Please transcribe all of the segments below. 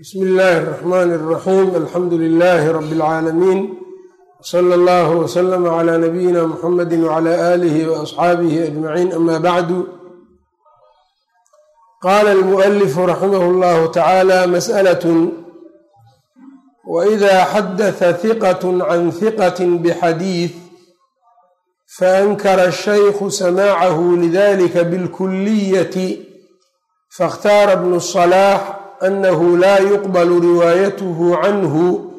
bsmi illaahi اraxmaan اraxiim alxamdu lilaahi rabi اlcaalamiin wsala allahu wslama cla nabiyina muxamadi wcla aalihi waasxaabihi ajmaciin ama bacdu qaala almualifu raximah اllahu tacaala masأlaة waإida xadaثa hiqaة can hiqaة bxadiiث faankara الشhaykhu samaacahu lidalika bاlkuliyati faاkhtaara bnu الصlaax anahu laa yuqbal riwaayatuhu canhu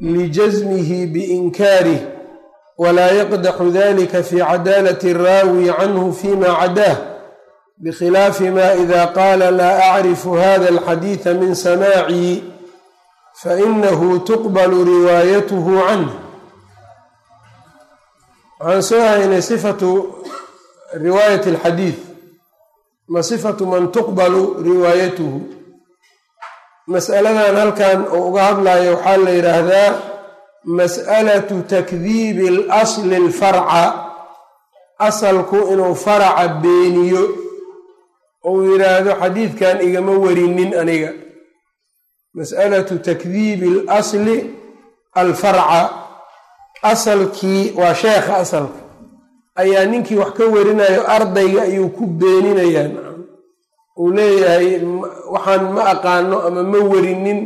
lijasmihi biinkaarih walaa yaqdaxu dalika fi cadaalati الraawi canhu fima cadaah bkhilaafi ma ida qaala laa acrifu hada alxadiida min samaacii fainahu tuqbalu riwaayatuhu canh waxaan soo haynay sifatu riwaayat alxadiid ma sifatu man tuqbalu riwaayatuhu mas'aladan halkan oo uga hadlayo waxaa la yidhaahdaa mas'alatu takdiibi alasli alfarca. Asalku inuu faraca beeniyo ou yidhaahdo xadiidkan igama warinin aniga. Mas'alatu takdiibi alasli alfarca. Asalkii waa sheekha asalka. Ayaa ninkii wax ka warinayo ardayga ayuu ku beeninayaa uu leeyahay waxaan ma aqaano ama ma warinin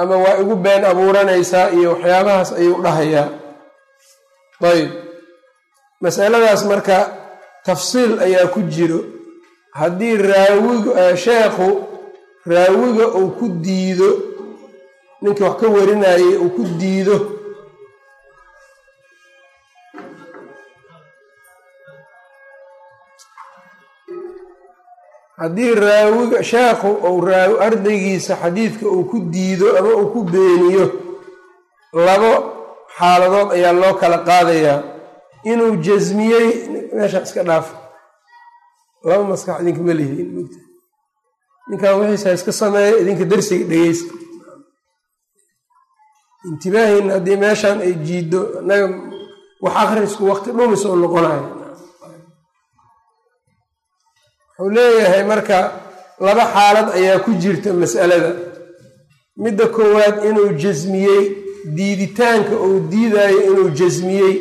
ama waa igu been abuuranaysaa iyo waxyaabahaas ayuu dhahayaa. Ayb masaladaas marka tafsiil ayaa ku jiro. Haddii raawiga sheekhu raawiga uu ku diido ninkii wax ka warinayay uu ku diido haddii raawiga sheekhu ou raawi ardaygiisa xadiidka uu ku diido ama uu ku beeniyo labo xaaladood ayaa loo kala qaadayaa inuu jasmiyey. Meesha iska dhaaf. Laba maskax idinkama lihiin mugta ninkan wixiisa iska sameeya idinka darsiga dhegeysta intibaahin haddii meeshan ay jiiddo naga wax akhrisku waqti dhumis oo noqonayo wuxuu leeyahay marka laba xaalad ayaa ku jirta mas'alada. Midda koowaad inuu jasmiyey diiditaanka uu diidayo inuu jasmiyey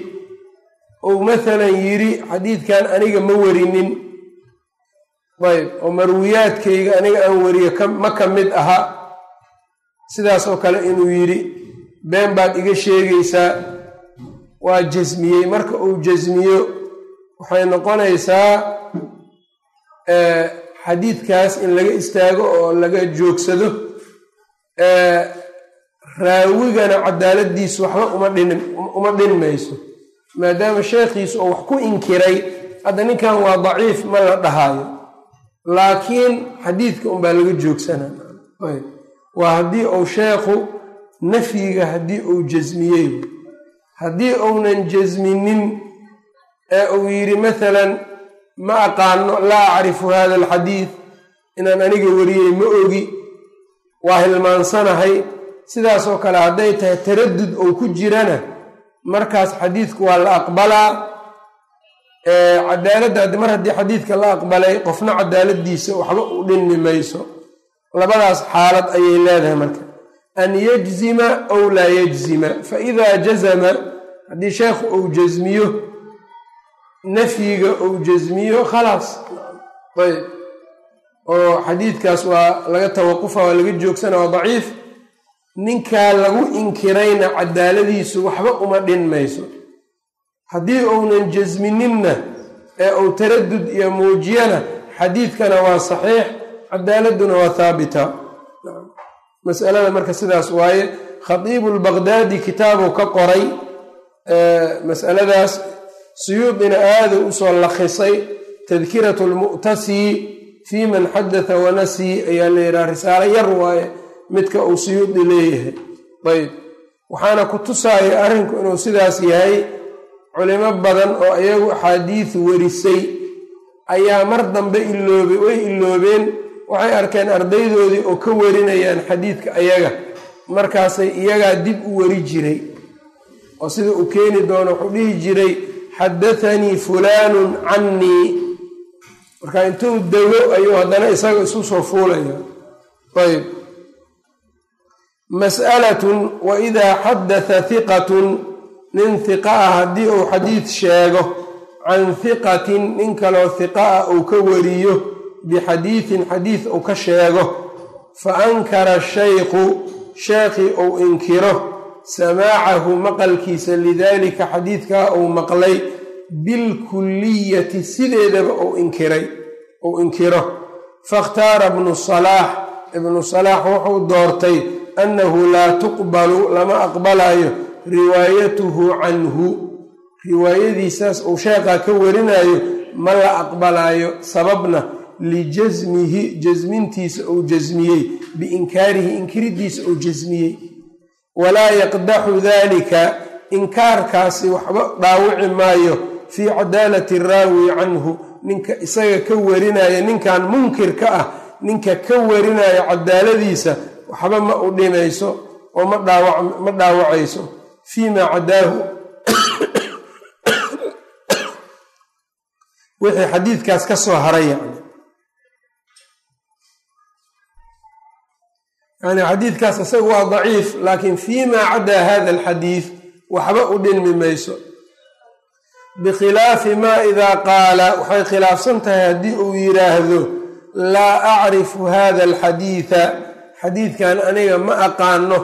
ou mathalan yidhi xadiidkan aniga ma warinin. Ayb oo marwiyaadkayga aniga aan wariyo ma ka mid aha. Sidaas oo kale inuu yidhi been baad iga sheegaysaa. Waa jasmiyey marka uu jasmiyo waxay noqonaysaa xadiidkaas in laga istaago oo laga joogsado raawigana cadaaladiisu waxba uma dhinmayso maadaama sheekhiisu oo wax ku inkiray hadda ninkan waa daciif ma la dhahaayo. Laakiin xadiidka unbaa laga joogsana waa haddii uu sheekhu nafyiga haddii uu jasmiyey. Haddii uunan jasminin ee uu yidhi mathalan ma aqaano laa acrifu hada alxadiid inaan aniga wariyey ma ogi. Waa hilmaansanahay. Sidaasoo kale hadday tahay taradud oo ku jirana markaas xadiidku waa la aqbalaa. Cadaaladda mar haddii xadiidka la aqbalay qofna cadaaladiisa waxba u dhinmi mayso. Labadaas xaalad ayay leedahay marka. An yajzima ow laa yajzima. Fa idaa jazama haddii sheekhu uu jasmiyo nafyiga uu jasmiyo khalaas. Ayb. Oo xadiidkaas waa laga tawaqufa waa laga joogsana waa daciif. Ninkaa lagu inkirayna cadaaladiisu waxba uma dhin mayso. Haddii uunan jasmininna ee uu taradud iyo muujiyana xadiidkana waa saxiix cadaaladuna waa haabita masalada marka sidaas waaye khatiibu lbaqdaadi kitaabuu ka qoray masaladaas suyuudina aada u soo lakhisay tadkiratu lmu'tasi fii man xadatha wanasii ayaa la yidhaha risaalo yar waaye midka uu suyuudi leeyahay. Ayb waxaana ku tusaaya arrinku inuu sidaas yahay culimo badan oo iyagu axaadiis warisay. Ayaa mar dambe iloobay way iloobeen waxay arkeen ardaydoodii oo ka warinayaan xadiidka ayaga. Markaasay iyagaa dib u wari jiray oo sida uu keeni doono wuxuu dhihi jiray xadathanii fulaanun cannii marka intuu dego ayuu haddana isaga isu soo fuulaya ayb mas'alatun wa idaa xadatha hiqatun nin hiqa ah haddii uu xadiid sheego can hiqatin nin kaloo hiqa ah uu ka wariyo bixadiidin xadiid uu ka sheego fa ankara shaykhu sheekhii uu inkiro samaacahu maqalkiisa lidaalika xadiidkaa uu maqlay bilkulliyati sideedaba uu inkiray uu inkiro. Fakhtaara ibnu salaax ibnu salaax wuxuu doortay annahu laa tuqbalu lama aqbalayo riwaayatuhu canhu. Riwaayadiisaas uu sheekhaa ka warinayo ma la aqbalaayo sababna lijasmihi jasmintiisa uu jasmiyey biinkaarihi inkiridiisa uu jasmiyey walaa yaqdaxu dalika inkaarkaasi waxba dhaawici maayo fii cadaalati raawi canhu ninka isaga ka warinaya ninkan munkirka ah ninka ka warinaya cadaaladiisa waxba ma u dhimayso oo ma dhaawacayso. Fii maa cadaahu wixii xadiidkaas ka soo haray yani yani xadiidkaas isaga waa daciif laakiin fii maa cadaa hada alxadiid waxba u dhinmi mayso. Bikhilaafi maa idaa qaala waxay khilaafsan tahay haddii uu yidhaahdo laa acrifu hada alxadiida xadiidkan aniga ma aqaano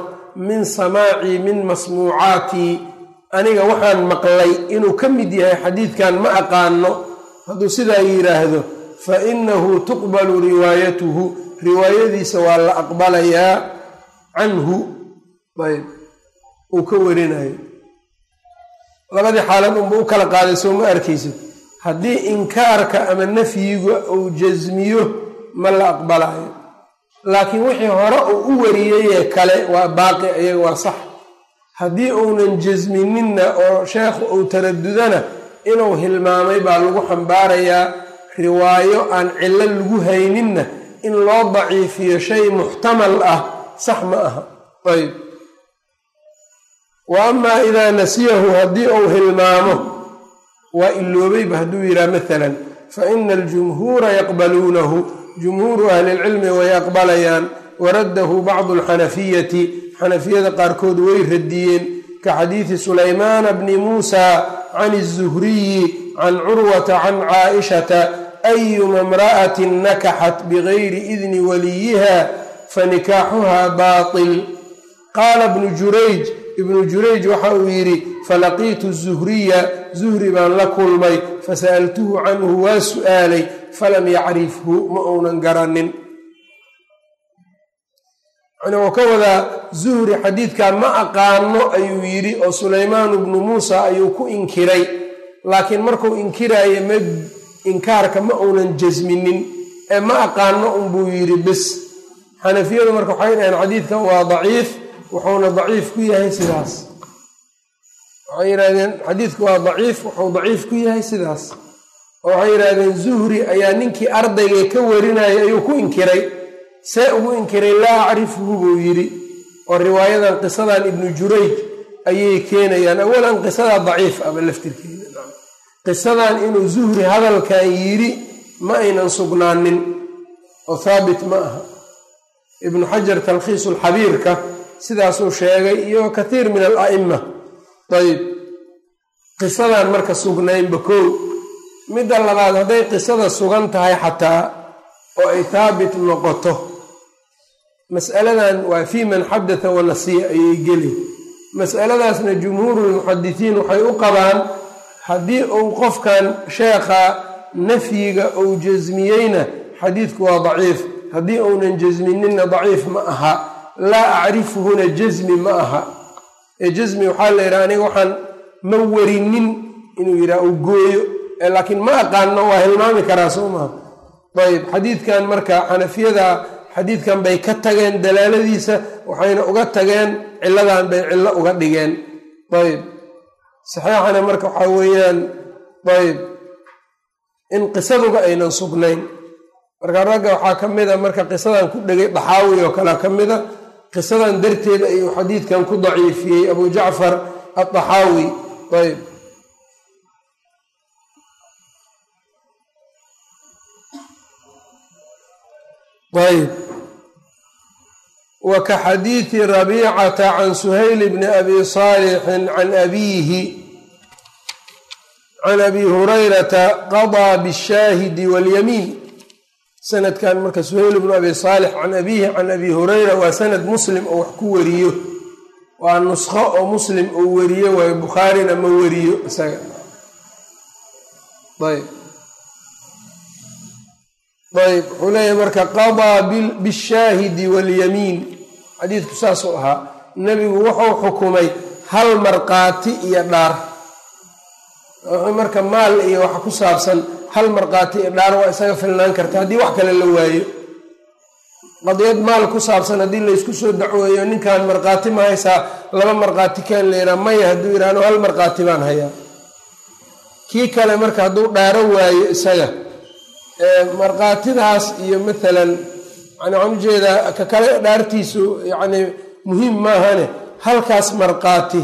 min samaacii min masmuucaatii aniga waxaan maqlay inuu ka mid yahay xadiidkan ma aqaano hadduu sidaa yidhaahdo fa inahu tuqbalu riwaayatuhu riwaayadiisa waa la aqbalayaa canhu. Ayb. Uu ka warinayo labadii xaalad unba u kala qaaday soo ma arkaysid haddii inkaarka ama nafyiga uu jasmiyo ma la aqbalayo laakiin wixii hore uu u wariyeyee kale waa baaqi ayaga waa sax. Haddii uunan jasmininna oo sheekhu uu taradudana inuu hilmaamay baa lagu xambaarayaa riwaayo aan cillo lagu hayninna in loo daciifiyo shay muxtamal ah sax ma aha. Ayb wa amaa idaa nasiyahu haddii uu hilmaamo waa iloobayba hadduu yidhaha maalan fa ina aljumhuura yaqbaluunahu. Jumhuuru ahlilcilmi way aqbalayaan waraddahu bacdu alxanafiyati xanafiyada qaarkood way radiyeen ka xadiidi sulaymaana bni muusa can الzuhriyi can curwata can caaishata ayuma imra'atin nakaxat bigayri idni waliyiha fanikaaxuha baatil qaala bnu jurayj ibnu jurayj waxa uu yidhi falaqiitu zuhriya zuhri baan la kulmay fasa'altuhu canhu waa su'aalay falam yacrifhu ma uunan garanin wuu ka wadaa zuhri xadiidkaa ma aqaano ayuu yidhi oo sulaymaanu bnu muusa ayuu ku inkiray laakiin markuu inkiraayo ma inkaarka ma uunan jasminin ee ma aqaano unbuu yidhi bis. Xanafiyadu marka waxay dhaheen xadiidkan waa daciif wuxuuna daciif ku yahay sidaas. Waxay yidhahdeen xadiidku waa daciif wuxuu daciif ku yahay sidaas. Oo waxay yidhahdeen zuhri ayaa ninkii ardayga ka warinayay ayuu ku inkiray. See ugu inkiray laa acrifuhu buu yidhi. Oo riwaayadan qisadan ibnu jurayj ayay keenayaan. Awalan qisadaa daciif aba laftirkeeda qisadan inuu zuhri hadalkan yidhi ma aynan sugnaanin oo haabit ma aha. Ibnu xajar talkhiisulxabiirka sidaasuu sheegay iyo kathiir min ala'ima ayb qisadan marka sugnaynba kow midda labaad hadday qisada sugan tahay xataa oo ay haabit noqoto mas'aladan waa fii man xadatha wanasiya ayay geli. Mas'aladaasna jumhuurulmuxadisiin waxay u qabaan haddii uu qofkan sheekha nafyiga uu jasmiyeyna xadiidku waa daciif. Haddii uunan jasmininna daciif ma aha. Laa acrifuhuna jasmi ma aha. Ee jasmi waxaa la yidhaha aniga waxaan ma warinin inuu yidhaha uu gooyo laakiin ma aqaano waa hilmaami karaa soo maha ayb xadiidkan marka xanafiyada xadiidkan bay ka tageen dalaaladiisa waxayna uga tageen cilladan bay cillo uga dhigeen. Ayb saxiixana marka waxaa weeyaan ayb in qisaduga aynan sugnayn. Marka ragga waxaa ka mid a marka qisadan ku dhegay daxaawi oo kale ka mid a qisadan darteed ayuu xadiidkan ku daciifiyey abu jacfar addaxaawi ayb ayb wa ka xadiidi rabiicata can suhayl bni abi saalixin can abiihi can abi hurayrata qadaa bishaahidi walyamiin. Sanadkan marka suhayl bnu abi saalix can abiihi can abi hurayra waa sanad muslim oo wax ku wariyo. Waa nuskho oo muslim uu wariyo waayo bukhaarina ma wariyo isaga. Ayb ayb wuxuu leeyahay marka qadaa bishaahidi walyamiin. Xadiidku saasuu ahaa. Nebigu wuxuu xukumay hal markhaati iyo dhaar marka maal iyo waxa ku saabsan hal markhaati iyo dhaar waa isaga filnaan karta. Haddii wax kale la waayo qadiyad maal ku saabsan haddii laysku soo dacweeyo ninkan markhaati ma haysaa laba markhaati kaan la yidhaha maya hadduu yidhahno hal markhaati baan hayaa. Kii kale marka hadduu dhaaro waayo isaga markhaatidaas iyo maalan yani waxaan u jeedaa ka kale dhaartiisu yacni muhiim maahane halkaas markhaati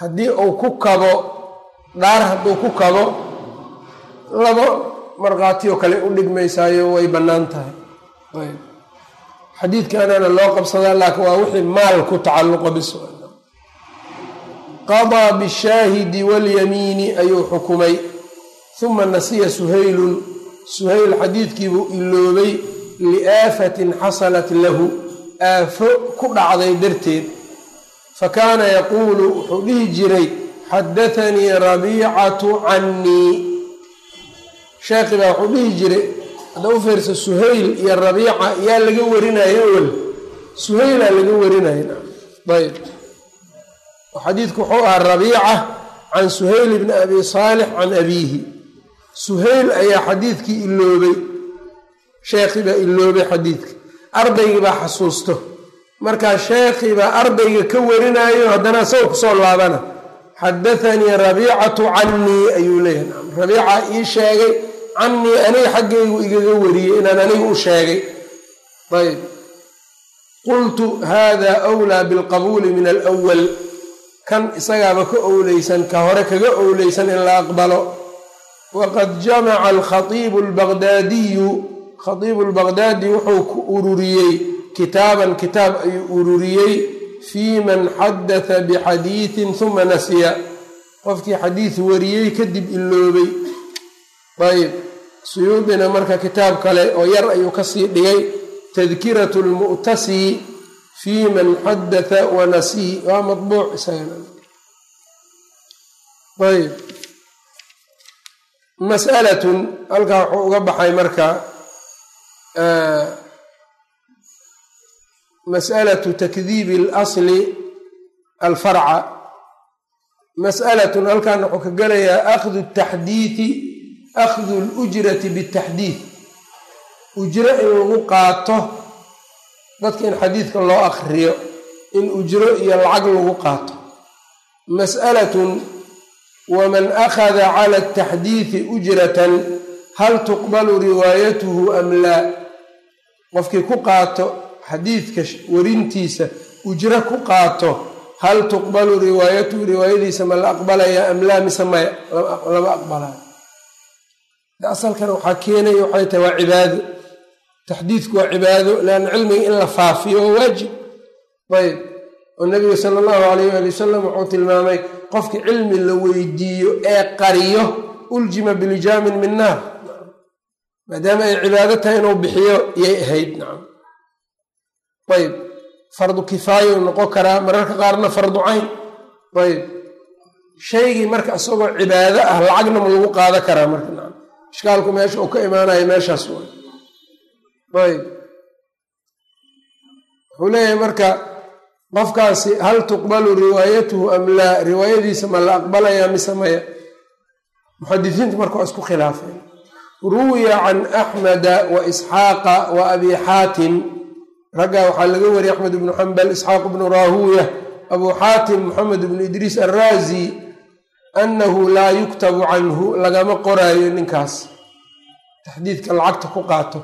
haddii uu ku kabo dhaar hadduu ku kabo labo markhaati oo kale u dhigmaysaayo way bannaan tahay. Ayb. Loo qabsadaa laakiin waa wixii maal ku tacalluqo bis qadaa bishaahidi walyamiini ayuu xukumay. Uma nasiya suhaylun. Suhayl xadiidkiibuu iloobay liaafatin xasalat lahu. Aafo ku dhacday darteed. Fa kaana yaquulu wuxuu dhihi jiray xadathanii rabiicatu cannii sheekhi baa wuxuu dhihi jiray hadda u fiirsa suhayl iyo rabiica yaa laga warinaya awel. suhaylaa laga warinaya ayb xadiidku wuxuu ahaa rabiica can suhayl bni abi saalix can abiihi suhayl ayaa xadiidkii iloobay sheekhii baa iloobay xadiidka ardaygii baa xasuusto markaa sheekhii baa ardayga ka warinaayo haddana isaga ku soo laabana xadathanii rabiicatu cannii ayuu leeyahay rabiica ii sheegay cannii aniga xaggaygu igaga wariyey inaan aniga u sheegay ayb qultu hada wlaa bilqabuuli min alwal kan isagaaba ka owleysan ka hore kaga owleysan in la aqbalo waqad jamaca alkhaiibu albaqdaadiyu khaiibu lbaqdaadi wuxuu ku ururiyey kitaaban kitaab ayuu ururiyey fii man xadatha bixadiidin huma nasiya. Qofkii xadiid wariyey kadib iloobay ayb suyuudina marka kitaab kale oo yar ayuu ka sii dhigay tadkiratu lmu'tasi fii man xadatha wanasii waa mabuuc isagana ayb mas'alatun halkaa wuxuu uga baxay marka mas'alatu takdiibi اlasli alfarca. Mas'alatun halkan wuxuu ka gelayaa akhdu taxdiidi akhdu lujrati bitaxdiid ujro in lagu qaato dadka in xadiidka loo akriyo in ujro iyo lacag lagu qaato. Mas'alatun waman akhada cala ataxdiidi ujratan hal tuqbalu riwaayatuhu am laa? Qofkii ku qaato xadiidka warintiisa ujro ku qaato hal tuqbalu riwaayatuhu riwaayadiisa ma la aqbalaya am laa mise maya lama aqbalaayo asalkan waxaa keenaya waxay tahay waa cibaado. Taxdiidku waa cibaado leanna cilmiga in la faafiyo waa waajib. Ayb. Oo nabiga sala allahu alayh ali wasalam wuxuu tilmaamay qofkii cilmi la weydiiyo ee qariyo uljima bilijaamin min naar. Maadaama ay cibaado tahay inuu bixiyo yay ahayd nacam ayb. Fardu kifaaya u noqon karaa mararka qaarna fardu cayn. Ayb. Shaygii marka isagoo cibaado ah lacagna ma lagu qaada karaa marka nacam ishkaalku meesha uu ka imaanayo meeshaas way. Ayb. Wuxuu leeyahay marka qofkaasi hal tuqbalu riwaayatuhu am laa? Riwaayadiisa ma la aqbalayaa mise maya muxadisiintu marka waa isku khilaafeen. Ruwiya can axmeda wa isxaaqa wa abi xaatim raggaa waxaa laga wariyay axmed ibnu xambal isxaaq ibnu raahuuya abuu xaatim moxamed ibnu idriis arraazi annahu laa yuktabu canhu lagama qoraayo ninkaas taxdiidka lacagta ku qaato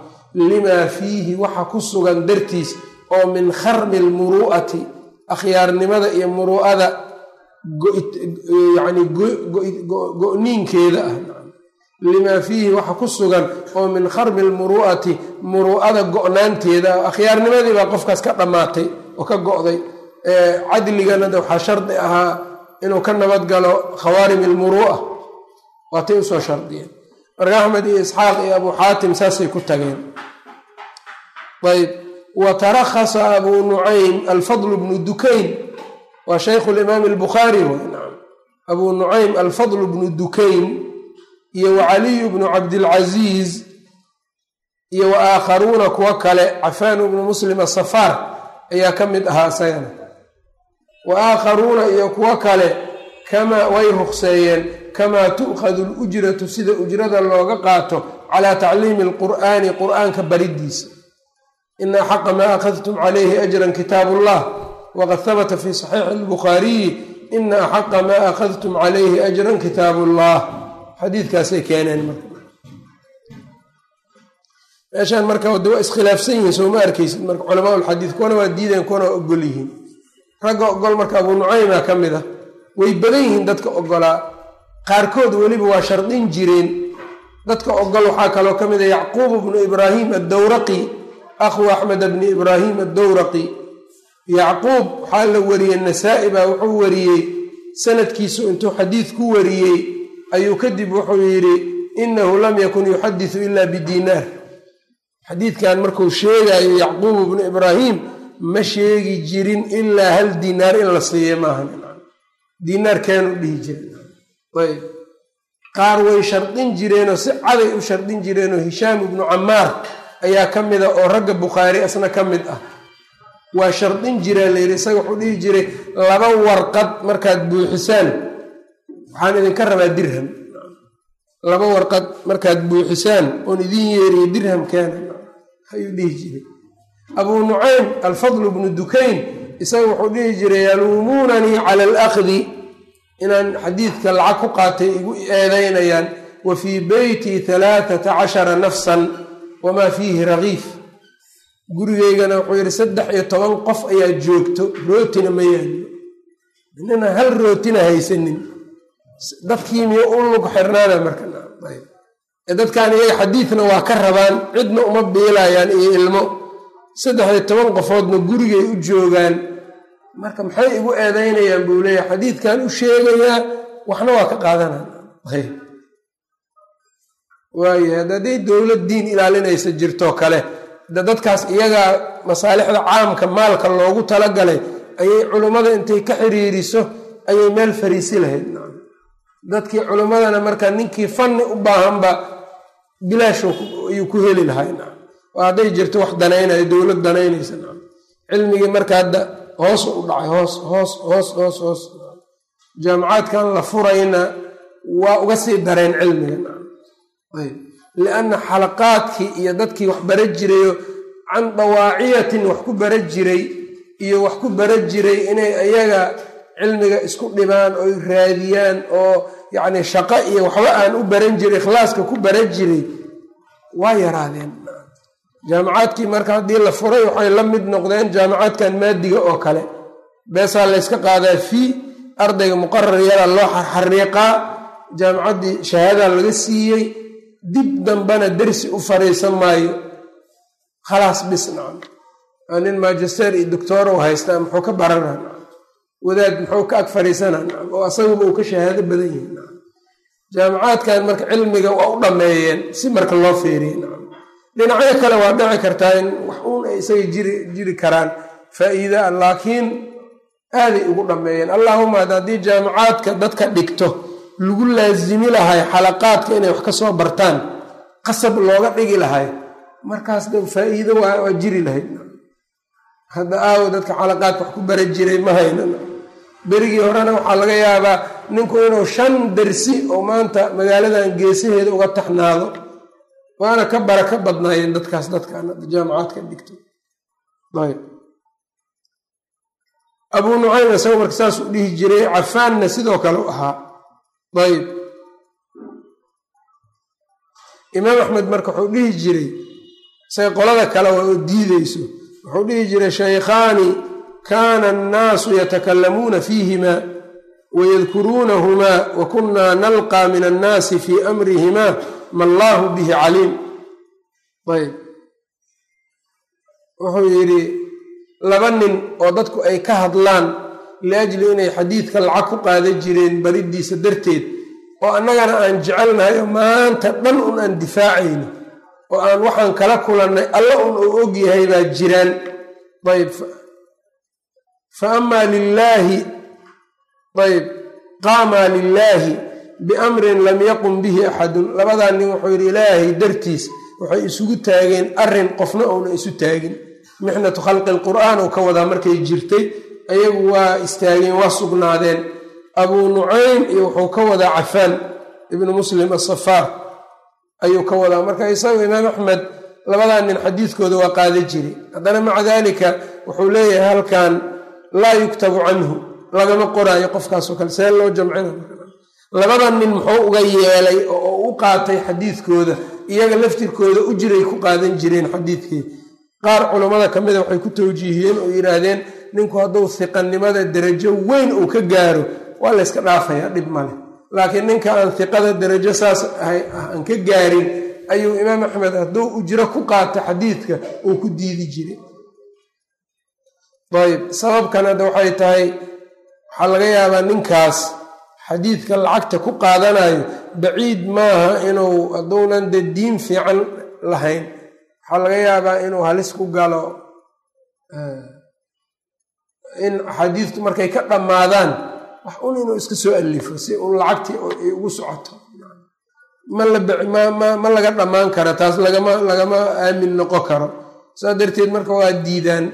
limaa fiihi waxa ku sugan dartiis oo min kharmi lmuru'ati akhyaarnimada iyo muru'ada yani go-niinkeeda ah limaa fiihi waxa ku sugan oo min kharbi lmuru'ati muru'ada go-naanteeda. Akhyaarnimadii baa qofkaas ka dhammaatay oo ka go'day. Cadligana de waxaa shardi ahaa inuu ka nabadgalo khawaarim ilmuru'a waatay u soo shardiyeen. Marka axmed iyo isxaaq iyo abuu xaatim saasay ku tageen. Ayb wa tarakhasa abuu nucaym alfadl bnu dukayn. Waa shaykhu limaam albukhaari wnam abuu nucaym alfadl bnu dukayn iyo wa caliyu bnu cabdilcaziiz iyo wa aakharuuna kuwo kale cafaan bnu muslim asafaar ayaa ka mid ahaa isagana wa aakharuuna iyo kuwo kale kamaa way ruqseeyeen kamaa tu'khadu lujratu sida ujrada looga qaato calaa tacliimi alqur'aani qur'aanka baridiisa. Ina xaqa maa akhadtum calayhi ajran kitaab ullah waqad habata fi saxiixi albukhaariyi ina axaqa maa akhadtum calayhi ajran kitaab ullah xadiidkaasay keeneen marka. Meeshaan marka de waa iskhilaafsan yihiin soo ma arkaysid marka culamaa lxadiid kuwana waa diideen kuwana waa ogol yihiin. Ragga ogol marka abuu nucayma ka mid ah way badan yihiin dadka ogolaa qaarkood weliba waa shardin jireen. Dadka ogol waxaa kaloo ka mid a yacquub bnu ibraahim addowraqi akhu axmed bni ibraahim addowraqi yacquub waxaa la wariyey nasaa-i baa wuxuu wariyey sanadkiisu intuu xadiid ku wariyey ayuu kadib wuxuu yidhi inahu lam yakun yuxadisu ila bidiinaar xadiidkan markuu sheegayo yacquub bnu ibraahim ma sheegi jirin ilaa hal diinaar in la siiya maaha. Diinaar keenu dhihi jiray qaar way shardin jireenoo si caday u shardin jireenoo hishaam ibnu camaar ayaa ka mid a oo ragga bukhaari asna ka mid ah. Waa shardin jiraa layidhi isaga wuxuu dhihi jiray laba warqad markaad buuxisaan waxaan idinka rabaa dirham. Laba warqad markaad buuxisaan oon idin yeeriyo dirham keena. Ayuu dhihi jiray. Abuu nucaym alfadlu bnu dukayn isaga wuxuu dhihi jiray yaluumuunanii cala alakhdi. Inaan xadiidka lacag ku qaatay igu eedaynayaan wa fii beyti halaathata cashara nafsan wamaa fiihi ragiif gurigeygana wuxuu yidhi saddex iyo toban qof ayaa joogto rootina ma yaalo inana hal rootina haysanin dadkii miyo u lug xirnaana marka dadkan iyaga xadiidna waa ka rabaan cidna uma biilayaan iyo ilmo. Saddex iyo toban qofoodna gurigay u joogaan. Marka maxay igu eedaynayaan buu leeyahay xadiidkan u sheegayaa waxna waa ka qaadanaan. Waayo hadday dowlad diin ilaalinaysa jirtoo kale de dadkaas iyagaa masaalixda caamka maalka loogu talagalay ayay culummada intay ka xiriiriso ayay meel fariisi lahayd dadkii culummadana marka ninkii fanni u baahanba bilaashu ayuu ku heli lahay oo hadday jirto wax danaynayo dowlad danaynaysa. Cilmigii marka hadda hoos u dhacay hoos hoos hoos hoos hoos. Jaamacaadkan la furayna waa uga sii dareen cilmiga. Lianna xalaqaadkii iyo dadkii wax bara jirayo can dawaaciyatin wax ku bara jiray iyo wax ku bara jiray inay iyaga cilmiga isku dhibaan oy raadiyaan oo yacni shaqo iyo waxba aan u baran jiray ikhlaaska ku bara jiray waa yaraadeen. Jaamacaadkii marka haddii la furay waxay la mid noqdeen jaamacaadkan maadiga oo kale. Beesaa layska qaadaa fii ardayga muqarar yaraa loo xariiqaa jaamacaddii shahaadaa laga siiyey dib dambena dersi u fariisan maayo. Khalaas bis nacam. Nin magister iyo doctor u haystaa muxuu ka barana wadaad muxuu ka ag fariisana nacam oo asaguba uu ka shahaado badan yahay. Jaamacaadkan marka cilmiga waa u dhammeeyeen si marka loo feeriye dhinacyo kale waa dhici kartaa in wax uun ay isaga jiri karaan. Faa'iidaa laakiin aaday ugu dhammeeyeen allahuma ad haddii jaamacaadka dadka dhigto lagu laasimi lahay xalaqaadka inay wax ka soo bartaan qasab looga dhigi lahay markaas de faa'iido waa jiri lahayd hadda aawo dadka xalaqaadka wax ku bara jiray ma hayna berigii horena waxaa laga yaabaa ninku inuu shan dersi oo maanta magaaladan geesaheeda uga taxnaado waana ka bara ka badnaayeen dadkaas dadkan jaamacaadka dhigto. Abuu nucaym isaga marka saas dhihi jiray cafaanna sidoo kale u ahaa. Ayb imaam axmed marka wuxuu dhihi jiray isaga qolada kale oo diideyso wuxuu dhihi jiray shaykhaani kaana annaasu yatakalamuuna fiihimaa wayadkuruunahumaa wa kunnaa nalqaa min annaasi fii amrihimaa mallaahu bihi caliim ayb wuxuu yidhi laba nin oo dadku ay ka hadlaan liajli inay xadiidka lacag ku qaadan jireen baridiisa darteed oo annagana aan jecelnahay oo maanta dhan un aan difaacayno oo aan waxaan kala kulannay alla un uu og yahay baa jiraan ayb fa amaa lilaahi ayb qaamaa lilaahi biamrin lam yaqum bihi axadun labadaa nin wuxuu yidhi ilaahay dartiis waxay isugu taageen arrin qofna uuna isu taagin mixnatu khalqi lqur'aan uu ka wadaa markay jirtay ayagu waa istaageen waa sugnaadeen abuu nucaym iyo wuxuu ka wadaa cafaan ibnu muslim asafaar ayuu ka wadaa marka isagu imaam axmed labadaa nin xadiidkooda waa qaada jiri haddana maca daalika wuxuu leeyahay halkan laa yuktabu canhu. Lagama qoraayo qofkaasoo kale see loo jamcina labada nin muxuu uga yeelay oo u qaatay xadiidkooda iyaga laftirkooda ujiray ku qaadan jireen xadiidkii. Qaar culammada ka mida waxay ku tawjiihiyeen oo yidhaahdeen ninku hadduu hiqanimada derajo weyn uu ka gaaro waa layska dhaafayaa dhib male laakiin ninka aan hiqada derajo saas aan ka gaarin ayuu imaam axmed hadduu ujro ku qaato xadiidka uu ku diidi jiray ayb sababkan hadda waxay tahay waxaa laga yaabaa ninkaas xadiidka lacagta ku qaadanayo baciid maaha inuu hadduunan de diin fiican lahayn. Waxaa laga yaabaa inuu halis ku galo in xadiidtu markay ka dhammaadaan wax un inuu iska soo alifo si un lacagtii ay ugu socoto. Ma laga dhammaan karo taas lagama lagama aamin noqon karo. Saa darteed marka waa diidaan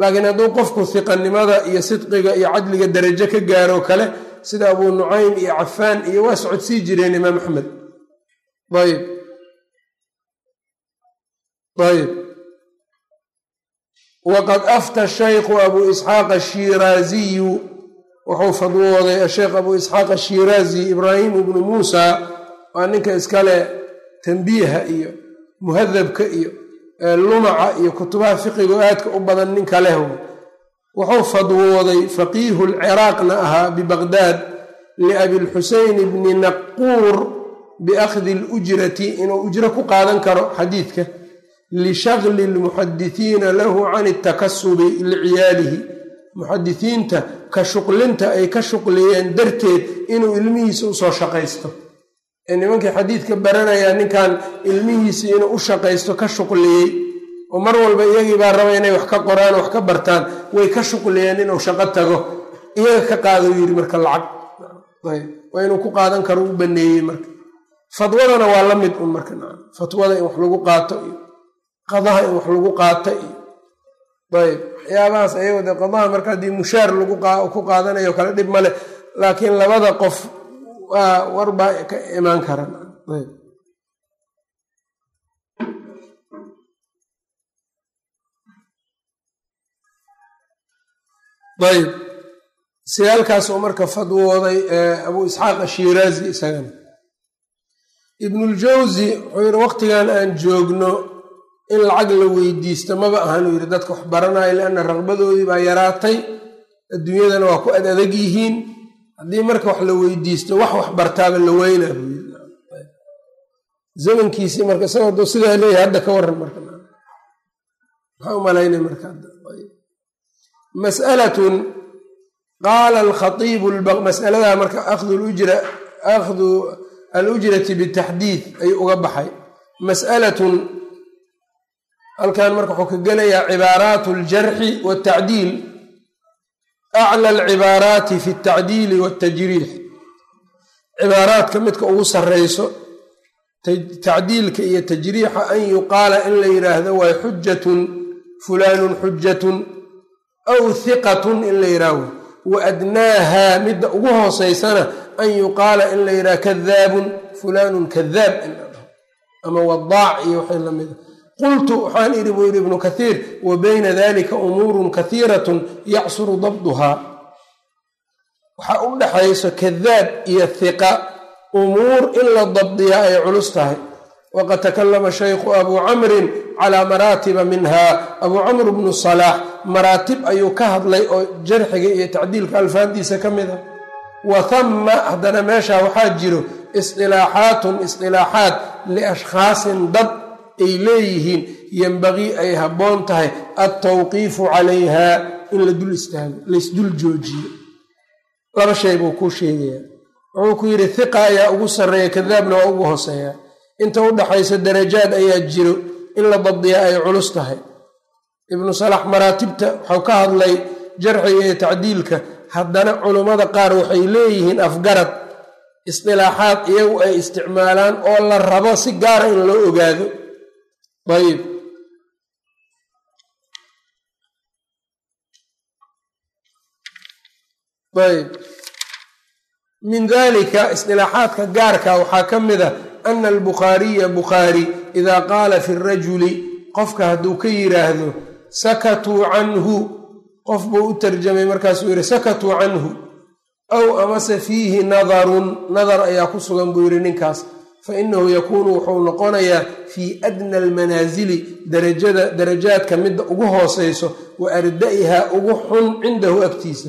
laakiin hadduu qofku hiqanimada iyo sidqiga iyo cadliga darajo ka gaaro kale sida abuu nucaym iyo cafaan iyo waa socodsii jireen imaam axmed. Ayb ayb waqad afta shaykhu abuu isxaaq ashiraaziyu wuxuu fadwooday asheekh abuu isxaaq ashiraazi ibraahim ibnu muusa waa ninka iskale tambiiha iyo muhadabka iyo lumaca iyo kutubaha fiqigo aadka u badan ninka leh wuxuu fadwooday faqiihu lciraaqna ahaa bibaqdaad liabilxuseyn bni naquur biakhdi alujrati inuu ujro ku qaadan karo xadiidka lishagli lmuxadisiina lahu can itakasubi liciyaalihi. Muxadisiinta ka shuqlinta ay ka shuqliyeen darteed inuu ilmihiisa u soo shaqaysto nimankii xadiidka baranayaa ninkan ilmihiisii inuu u shaqaysto ka shuqliyey oo mar walba iyagii baa raba inay wax ka qoraan wax ka bartaan way ka shuqliyeen inuu shaqo tago iyaga ka qaado yidhi marka lacag waa inuu ku qaadan karo u baneeyey marka. Fadwadana waa la mid un marka fatwada in wax lagu qaato iyo qadaha in wax lagu qaato iyo ayb. Waxyaabahaas ayago de qadaha marka haddii mushaar lagu ku qaadanayo kale dhib male laakiin labada qof warbaa ka imaan karan. Ayb. Sidaalkaasuu marka fadwooday abuu isxaaq ashiraazi isagana. Ibnuljawsi wuxuu yidhi waqtigan aan joogno in lacag la weydiisto maba ahanuu yidhi. Dadka wax baranayo lianna raqbadoodii baa yaraatay adduunyadana waa ku ad adag yihiin haddii marka wax la weydiisto wax wax bartaaba la yidhi zamankiisii marka isagoo duu sidaa leeyahay hadda ka waran marka. Maxaa u marka mas'alatun qaala alkhaiibu mas'aladaa marka akhdu lujra akhdu alujrati bitaxdiid ayuu uga baxay. Mas'alatun halkan marka wuxuu ka gelayaa cibaaraat aljarxi waltacdiil acla alcibaaraati fi altacdiili waltajriix cibaaraadka midka ugu sarreyso tacdiilka iyo tajriixa an yuqaala in la yidhaahdo waa xujatun fulaanun xujatun aw hiqatun in la yidhaaho wa adnaaha midda ugu hooseysana an yuqaala in la yidhaha kadaabun fulaanun kadaab in ama wadaac iyo waxay lamida qultu waxaan idhi buu yidhi ibnu kathiir wa bayna dalika umuurun kathiiratun yacsuru dabduhaa. Waxaa u dhaxayso kadaab iyo hiqa umuur in la dabdiyaa ay culus tahay. Waqad takalama shaykhu abuu camrin calaa maraatiba minha abuu camr bnu salaax maraatib ayuu ka hadlay oo jarxiga iyo tacdiilka alfaadiisa ka mid a wa hamma haddana meeshaa waxaa jiro isdilaaxaatun isdilaaxaat liashkhaasin dad ay leeyihiin yembaqii ay habboon tahay altawqiifu calayha in la dul istaago laysdul joojiyo. Laba shay buu kuu sheegayaa. Wuxuu ku yidhi hiqa ayaa ugu sarreeya kadaabna waa ugu hooseeya. Inta u dhaxaysa darajaad ayaa jiro in la dabdiya ay culus tahay. Ibnu salax maraatibta waxau ka hadlay jarxiga iyo tacdiilka. Haddana culummada qaar waxay leeyihiin afgarad isdilaaxaad iyagu ay isticmaalaan oo la rabo si gaara in loo ogaado ayib ayb min dalika isdilaaxaadka gaarka waxaa ka mid a ana albukhaariya bukhaari idaa qaala fi rajuli qofka hadduu ka yiraahdo sakatuu canhu qof buu u tarjamay markaasuu yidhi sakatuu canhu aw amase fiihi nadarun nadar ayaa ku sugan buu yidhi ninkaas fa inahu yakuunu wuxuu noqonayaa fii adna almanaasili darajada darajaadka midda ugu hooseyso wa arda'iha ugu xun cindahu agtiisa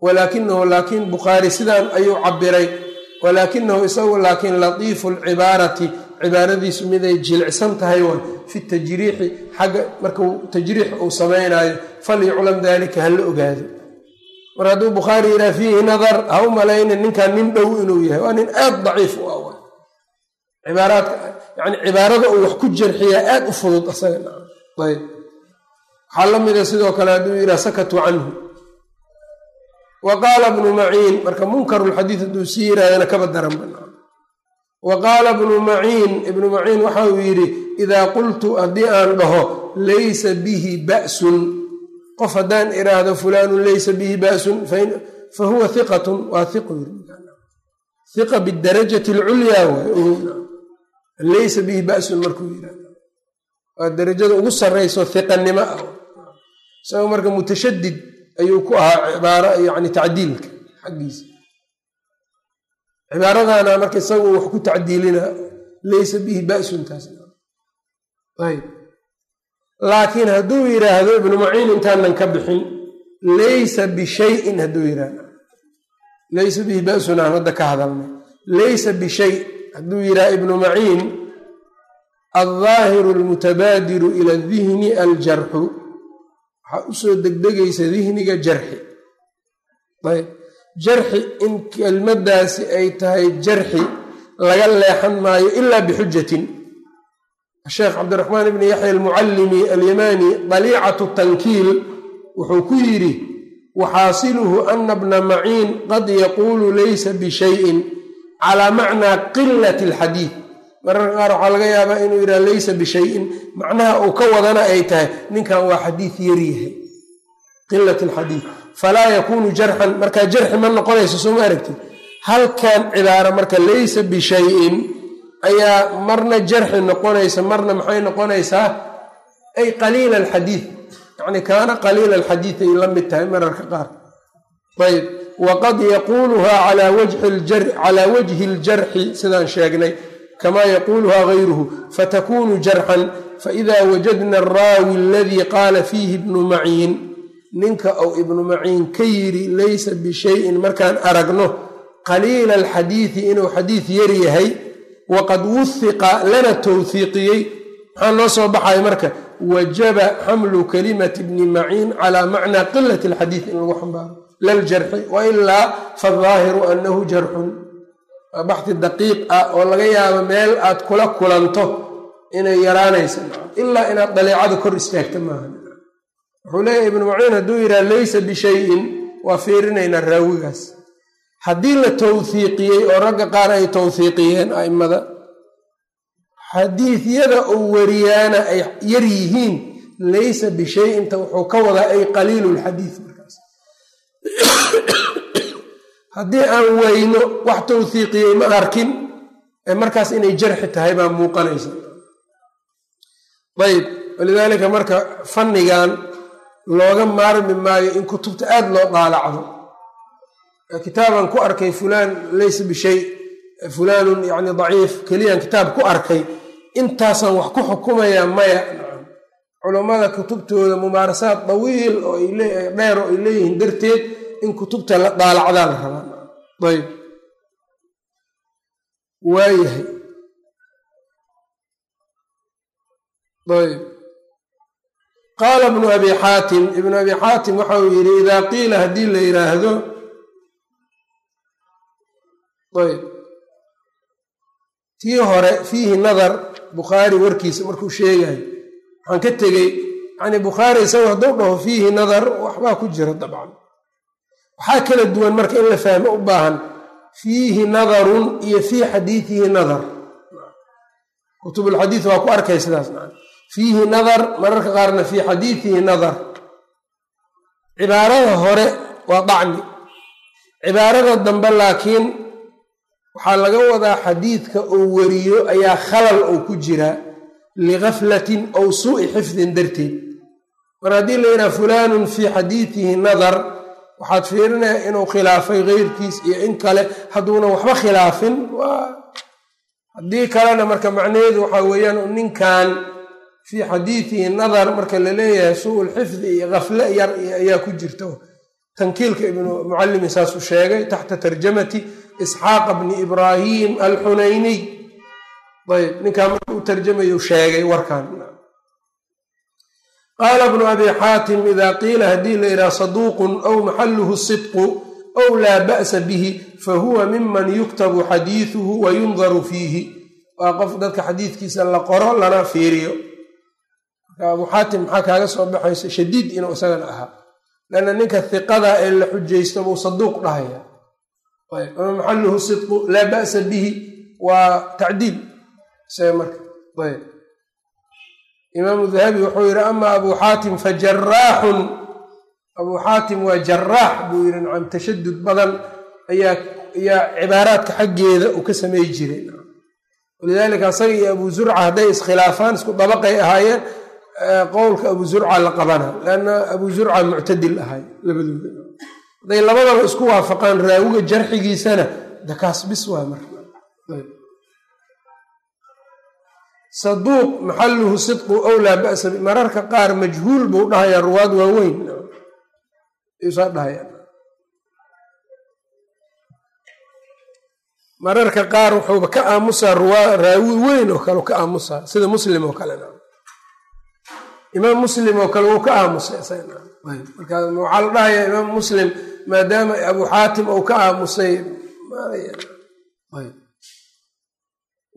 walaakinahu laakiin bukhaari sidaan ayuu cabiray walaakinahu isagu laakiin latiifu lcibaarati cibaaradiisu miday jilicsan tahay waa fi tajriixi xagga markuu tajriix uu samaynaayo falyuclam dalika ha la ogaado mar hadduu bukhaari yidhaha fiihi nadar ha u malaynin ninkan nin dhow inuu yahay waa nin aad daciif u ah cibaaraadka yani cibaarada uu wax ku jarxiyaa aad u fudud asaga ayb. Waxaa la mida sidoo kale hadduu yidhaha sakatuu canhu. Wa qaala bnu maciin marka munkarulxadiid hadduu sii yirahdana kaba daran banaa wa qaala bnu maciin ibnu maciin waxa uu yidhi idaa qultu haddii aan dhaho laysa bihi ba'sun. Qof haddaan iraahdo fulaanun laysa bihi ba'sun fa huwa hiqatun waa hiqa bidarajati alculyaa waay laysa bihi ba'sun markuu yiraahdo waa darajada ugu sarrayso hiqanimo ah. Isagoo marka mutashadid ayuu ku ahaa cibaaro yani tacdiilka xaggiisa. Cibaaradana marka isagu wax ku tacdiilina laysa bihi ba'sun taas. Ayb laakiin hadduu yidhaahdo ibnu maciin intaanan ka bixin laysa bishayin hadduu yidhaahdo. Laysa bihi ba'sun aan hadda ka hadalnay. Laysa bishay hadduu yidhaha ibnu maciin aldaahiru almutabaadiru ila dihni aljarxu. Waxaa u soo degdegaysa dihniga jarxi. Ayb. Jarxi in kelmaddaasi ay tahay jarxi laga leexan maayo ilaa bixujatin sheekh cabdiraxmaan ibni yaxya almucallimi alyamaani daliicatu tankiil wuxuu ku yidhi waxaasiluhu ana bna maciin qad yaquulu laysa bishayin calaa macnaa qilati alxadiid. Mararka qaar waxaa laga yaabaa inuu yidhaha laysa bishayin. Macnaha uu ka wadana ay tahay ninkan waa xadiid yaryahay qilat alxadiid. Falaa yakuunu jarxan. Markaa jarxi ma noqonayso sooma aragtid halkan cibaaro marka laysa bishayin ayaa marna jarxi noqonaysa marna maxay noqonaysaa? Ay qaliila alxadiid. Yacni kaana qaliila alxadiid ay la mid tahay mararka qaar. Ayb waqad yaquuluhaa calaa wajhi aljarxi sidaan sheegnay kamaa yaquuluhaa gayruhu fatakunu jarxan faida wajadna alraawi aladii qaala fiihi ibnu maciin ninka ou ibnu maciin ka yidhi laysa bishayin markaan aragno qaliila alxadiidi inuu xadiid yar yahay waqad wuhiqa lana towhiiqiyey maxaa noo soo baxaya marka wajaba xamlu kalimati bni maciin calaa macnaa qilati alxadiid in lagu xambaaro laljarxi wailaa faadaahiru annahu jarxun. Waa baxdi daqiiq ah oo laga yaabo meel aad kula kulanto inay yaraanaysa ilaa inaad daleecada kor istaagta maaha. Wuxuu leeyahy ibnu maciin hadduu yidhaha laysa bishayin waa fiirinaynaa raawigaas. Haddii la towhiiqiyey oo ragga qaar ay towhiiqiyeen a'immada xadiidyada uu wariyaana ay yar yihiin laysa bishayinta wuxuu ka wadaa ay qaliilu lxadiid haddii aan weyno wax towhiiqiyey ma arkin markaas inay jarxi tahay baa muuqanaysa. Ayb walidaalika marka fannigan looga maarmi maayo in kutubta aada loo daalacdo. Kitaaban ku arkay fulaan laysa bishay fulaanun yani daciif keliyaan kitaab ku arkay intaasaan wax ku xukumayaa maya culammada kutubtooda mumaarasaad dawiil oo dheer oo ay leeyihiin darteed in kutubta la daalacdaa la rabaa ayb. Waayahay. Ayb. Qaala bnu abi xaatim ibnu abi xaatim waxa uu yidhi idaa qiila haddii la yidhaahdo ayb. Tii hore fiihi nadar bukhaari warkiisa markuu sheegayo waxaan ka tegey yani bukhaari isagu hadduu dhaho fiihi nadar waxbaa ku jira dabcan. Waxaa kala duwan marka in la fahmo u baahan fiihi nadarun iyo fii xadiidihi nadar. Kutubulxadiid waa ku arkay sidaas maa fiihi nadar mararka qaarna fii xadiidihi nadar. Cibaarada hore waa dacni cibaarada dambe laakiin waxaa laga wadaa xadiidka uu wariyo ayaa khalal ou ku jiraa ligaflatin ow suu'i xifdin darteed mar haddii la yidhaha fulaanun fii xadiidihi nadar waxaad fiirinaya inuu khilaafay keyrkiis iyo in kale hadduuna waxba khilaafin haddii kalena marka macnaheedu waxaa weeyaan ninkan fii xadiidihi nadar marka la leeyahay suu lxifdi iyo kafle yar ayaa ku jirta tankiilka ibnu mucallimi saasuu sheegay taxta tarjamati isxaaqa bni ibraahim alxunayniy ayb ninkaa marka u sheegay warkan. Qaala bnu abi xaatim ida qiila haddii la yidhaha saduuqun aw maxaluhu sidqu aw laa ba'sa bihi fahuwa miman yuktabu xadiiduhu wa yundaru fiihi. Waa qof dadka xadiidkiisa la qoro lana fiiriyo. Marka abu xaatim maxaa kaaga soo baxaysa? Shadiid inuu isagana ahaa lanna ninka hiqada ee la xujaysto buu saduuq dhahaya. Maxaluhu sidqu laa ba'sa bihi. Waa tacdiil isaga marka ayb. Imaamu dahabi wuxuu yidhi ama abu xaatim fajaraaxun abuu xaatim waa jaraax buu yidhi nacam tashadud badan ayaa ayaa cibaaraadka xaggeeda uu ka samey jiray. Walidaalika asaga iyo abu zurca hadday iskhilaafaan isku dabaqay ahaayeen qowlka abu zurca la qabana leanna abu zurca muctadil ahay labadooda hadday labadaba isku waafaqaan raawiga jarxigiisana dakaas bis waa marka saduuq maxaluhu sidqu ow laa ba'sa mararka qaar majhuul buu dhahayaa ruwaad waaweyn. Saa dhahaya mararka qaar wuxuuba ka aamusaa ruwaa raawi weyn oo kale ka aamusaa sida muslim oo kale. Imaam muslim oo kale wuu ka aamusay marka waxaa la dhahayaa imaam muslim maadaama abu xaatim uu ka aamusay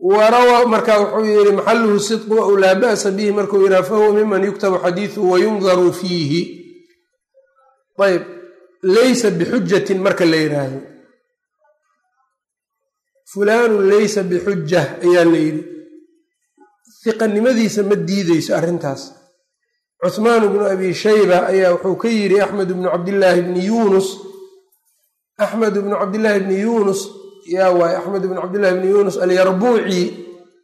warawa marka wuxuu yidhi maxaluhu sidqu ow laa ba'sa bihi markuu yidhaha fahuwa miman yuktabu xadiiduhu wayundaru fiihi ayb laysa bixujatin marka la yidhaahdo fulaanun laysa bixujah ayaa la yidhi hiqanimadiisa ma diideyso arrintaas cuhmaan bnu abi shayba ayaa wuxuu ka yidhi axmed bnu cabdillaahi bni yuunus axmed bnu cabdillaahi bni yuunus yaa waaye axmed bn cabdillahi bni yuunus alyarbuuci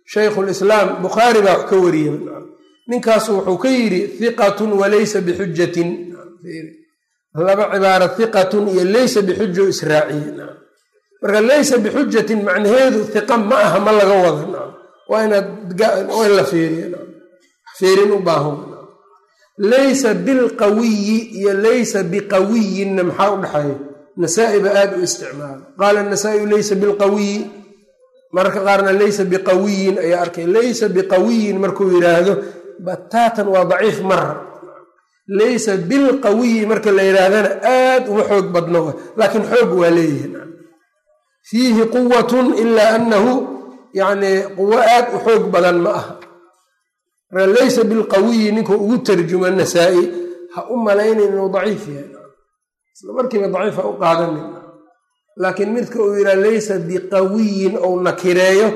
shaykhu lislaam bukhaari baa wax ka wariya ninkaasu wuxuu ka yidhi hiqatun walaysa bixujatin laba cibaara hiqatun iyo laysa bixuja o israaciye marka laysa bixujatin macnaheedu hiqa ma aha ma laga wada. Waa inaad la feeriya feerin u baahan. Laysa bilqawiyi iyo laysa biqawiyinna maxaa u dhexeeya nasaa-i ba aada u isticmaala qaala nasaa-iyu laysa bilqawiyi mararka qaarna laysa biqawiyin. Ayaa arkay laysa biqawiyin. Markuu yidhaahdo bataatan waa daciif mara laysa bilqawiyi marka la yidhaahdana aad uma xoog badno laakiin xoog waa leeyihiin fiihi quwatun ilaa annahu yacni quwo aad u xoog badan ma aha. Marka laysa bilqawiyi ninkuu ugu tarjuma nasaa-i ha u malaynayn inuu daciif isla markiiba daciifa u qaadanin. Laakiin midka uu yidhaha laysa biqawiyin ou nakireeyo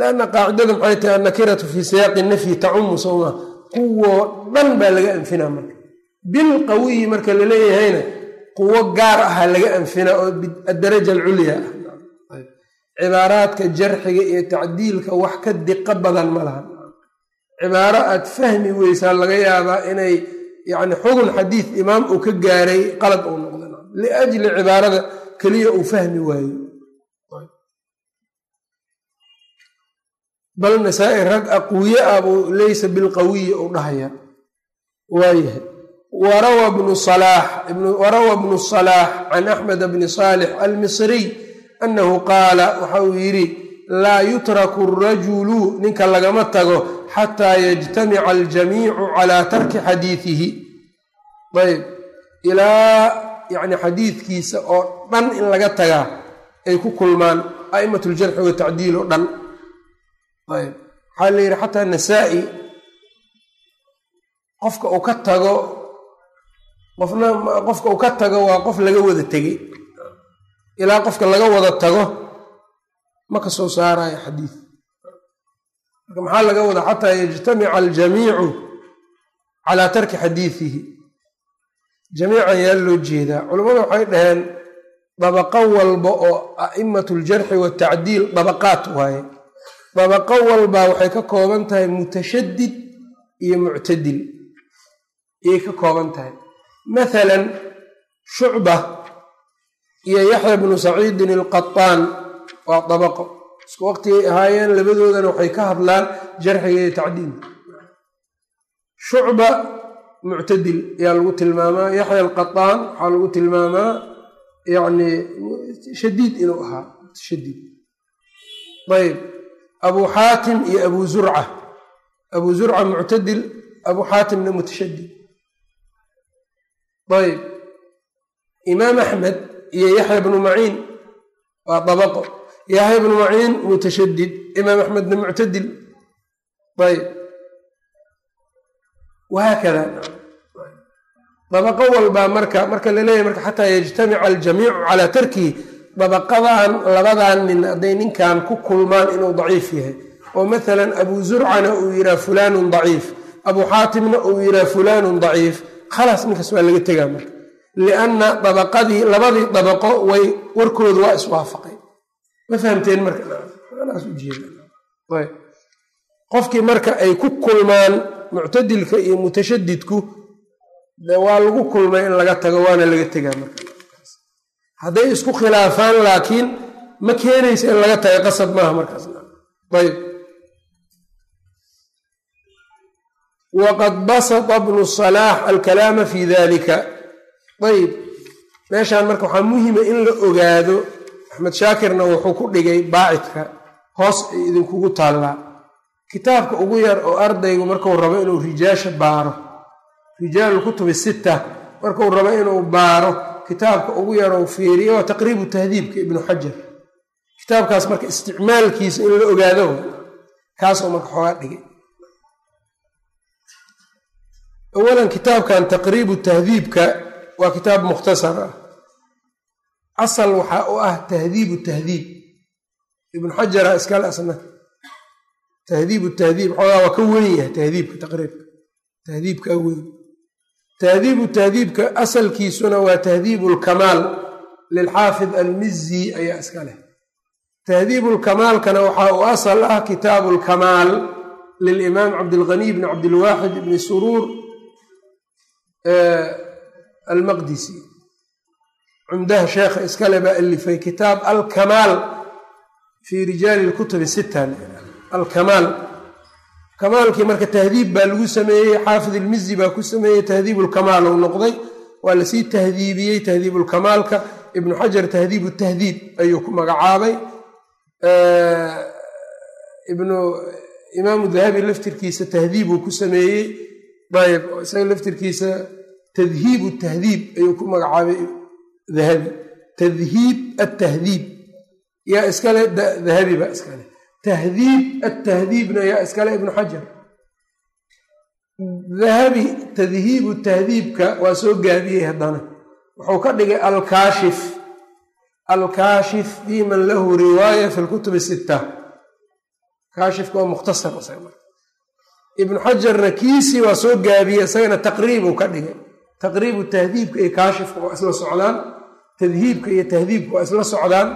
lanna qaacidada maxay tahay annakiratu fii siyaaqi nafyi tacumu sowma kuwoo dhan baa laga anfinaa marka. Bilqawiyi marka laleeyahayna quwo gaar aha laga anfinaa oo adaraja alculya ah. Cibaaraadka jarxiga iyo tacdiilka wax ka diqo badan ma laha. Cibaaro aad fahmi weysaa laga yaabaa inay yani xugun xadiid imaam uu ka gaaray qalad uu noqda liajli cibaarada keliya uu fahmi waayo. Bal nasaa-i rag aqwiye ah buu laysa bilqawiyi uu dhahaya waayahay warawa bnu salaax can axmed bni saalix almisriy annahu qaala waxa uu yidhi laa yutraku arajulu ninka lagama tago xataa yajtamica aljamiicu calaa tarki xadiidihi ayb ilaa yani xadiidkiisa oo dhan in laga tagaa ay ku kulmaan a'imat ljarxi watacdiil oo dhan ayb waxaa la yidhi xataa nasaa-i qofka uu ka tago qofna qofka uu ka tago waa qof laga wada tegey ilaa qofka laga wada tago ma ka soo saarayo xadiid marka maxaa laga wada xataa yajtamica aljamiicu calaa tarki xadiidihi jamiican yaa loo jeedaa. Culammadu waxay dhaheen dabaqo walba oo a'imatu ljarxi watacdiil dabaqaat waaye. Dabaqo walba waxay ka kooban tahay mutashadid iyo muctadil. Ayay ka kooban tahay. Mathalan shucba iyo yaxya bnu saciidin alqataan waa dabaqo isku waqtigay ahaayeen labadoodana waxay ka hadlaan jarxiga iyo tacdiilka shucba muctadil ayaa lagu tilmaamaa yaxya alqataan waxaa lagu tilmaamaa yacni shadiid inuu ahaa shadiid. Ayb abu xaatim iyo abu zurca. Abu zurca muctadil abu xaatimna mutashadid. Ayb imaam axmed iyo yaxya bnu maciin waa dabaqo yaxya bnu maciin mutashadid imaam axmedna muctadil ayb wahaakada dabaqo walbaa marka marka laleeyahy marka xataa yajtamica aljamiicu calaa tarkihi dabaqadan labadan nin hadday ninkan ku kulmaan inuu daciif yahay. Oo mathalan abu zurcana uu yihaa fulaanun daciif. Abu xaatimna uu yihaa fulaanun daciif. Khalaas ninkaas waa laga tegaa marka. Lianna dabaqadii labadii dabaqo way warkoodu waa iswaafaqay ma fahamteen marqofkii marka ay ku kulmaan muctadilka iyo mutashadidku waa lagu kulmay in laga tago waana laga tegaa marka. Hadday isku khilaafaan laakiin ma keenaysa in laga taga qasab maaha markaas. Ayb waqad basata bnu salaax alkalaama fi dalika ayb meeshaan marka waxaa muhima in la ogaado axmed shaakirna wuxuu ku dhigay baacidka hoos idinkugu taallaa. Kitaabka ugu yar oo ardaygu markuu rabo inuu rijaasha baaro rijaalu kutubi sitta markuu rabo inuu baaro kitaabka ugu yar ou fiiriyo waa taqriibu tahdiibka ibnu xajar. Kitaabkaas marka isticmaalkiisa in la ogaado kaasoo marka xoogaa dhigay. Awalan kitaabkan taqriibu tahdiibka waa kitaab mukhtasar ah asal waxaa u ah tahdiibu tahdiib. Ibnu xajara iskale asna. Tahdiibu tahdiib xoogaa waa ka weyn yahay tahdiibka taqriibka. Tahdiibka weyn. Tahdiibu tahdiibka asalkiisuna waa tahdiibu lkamaal lilxaafid almizi ayaa iska leh. Tahdiibu lkamaalkana waxaa u asal ah kitaabu lkamaal lilimaam cabdilghaniy bni cabdilwaaxid ibni suruur almaqdisi cumdaha sheekha iskale baa alifay kitaab alkamaal fii rijaali lkutubi sita alkamaal. Kamaalkii marka tahdiib baa lagu sameeyey xaafid ilmizi baa ku sameeyey tahdiibulkamaal uu noqday. Waa la sii tahdiibiyey tahdiibulkamaalka ibnu xajar tahdiibu tahdiib ayuu ku magacaabay. Ibnu imaamu dahabi laftirkiisa tahdiibuu ku sameeyey. Ayb isaga laftirkiisa tadhiibu tahdiib ayuu ku magacaabay tadhiib atahdiib yaa iskale dahabi baa iskale. Tahdiib atahdiibna yaa iskale ibnu xajar. Dahabi tadhiibu tahdiibka waa soo gaabiyey haddana. Wuxuu ka dhigay alkaashif. Alkaashif fii man lahu riwaaya fi lkutubi sitta. Kaashifka waa mukhtasar ibnu xajarna kiisii waa soo gaabiyey isagana taqriibuu ka dhigay. Taqriibu tahdiibka iyo kaashifka isla socdaan tadhiibka iyo tahdiibka waa isla socdaan.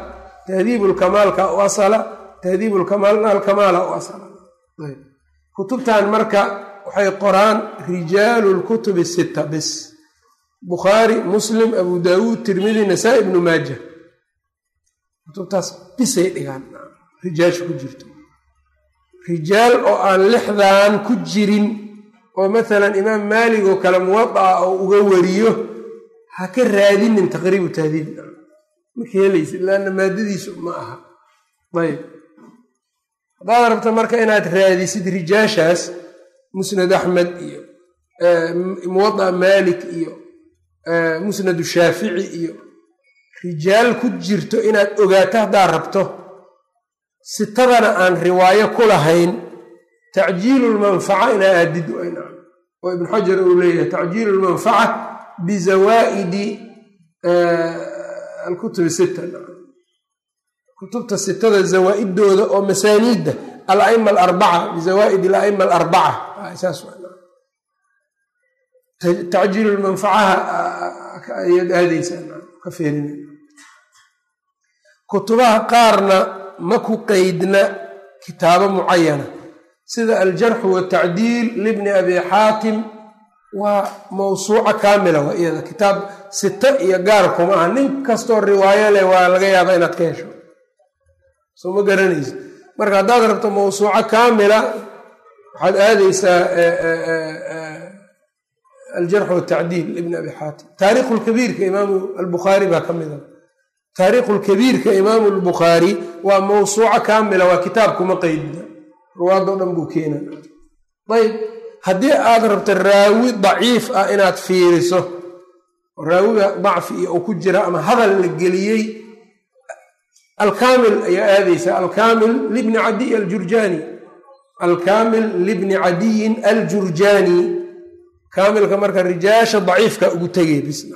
Tahdiibulkamaalka u asala tahdiibulkamaalna alkamaala u asala. Kutubtan marka waxay qoraan rijaalu lkutubi sitta bis. Bukhaari muslim abu daawuud tirmidi nasaa ibnu maaja. Kutubtaas bisay dhigaan. Rijaasha ku jirto. Rijaal oo aan lixdan ku jirin oo maalan imaam maalig oo kale muwadaca oo uga wariyo ha ka raadinin taqriibu tahdiib maka helaysid laanna maadadiisu ma aha. Ayb. Haddaad rabta marka inaad raadisid rijaashaas musnad axmed iyo muwada maalik iyo musnadu shaafici iyo rijaal ku jirto inaad ogaato haddaad rabto sitadana aan riwaayo ku lahayn tacjiilu lmanfaca inaa aadid oo ibnu xajar uu leeyahay tacjiilu lmanfaca bizawaa'idi alkutubi sita kutubta sitada zawaa-idooda oo masaaniidda alaima alarbaca bizawaa'id alaima alarbaca saas tacjiilu lmanfacaha ayaad aadaysaa ka feerina kutubaha qaarna ma ku qeydna kitaabo mucayana sida aljarxu watacdiil libni abi xaatim waa mawsuuca kaamila waa iyada kitaab sito iyo gaar kuma aha. Nin kastoo riwaayo leh waa laga yaaba inaad ka hesho. Soo ma garanaysa marka haddaad rabto mawsuuco kaamila waxaad aadaysaa aljarxu watacdiil ibni abi xaatim. Taariikhu lkabiirka imaamu albukhaari baa ka mida taariikhu lkabiirka imaamu albukhaari waa mawsuuco kaamila waa kitaab kuma qeydna ruwaadoo dhan buu keena ayb haddii aad rabto raawi daciif ah inaad fiiriso raawiga dacfi uu ku jira ama hadal la geliyey alkaamil ayaa aadaysa. Alkaamil libni cadiy aljurjaani. Alkaamil libni cadiyin aljurjaani. Kaamilka marka rijaasha daciifka ugu tegay bis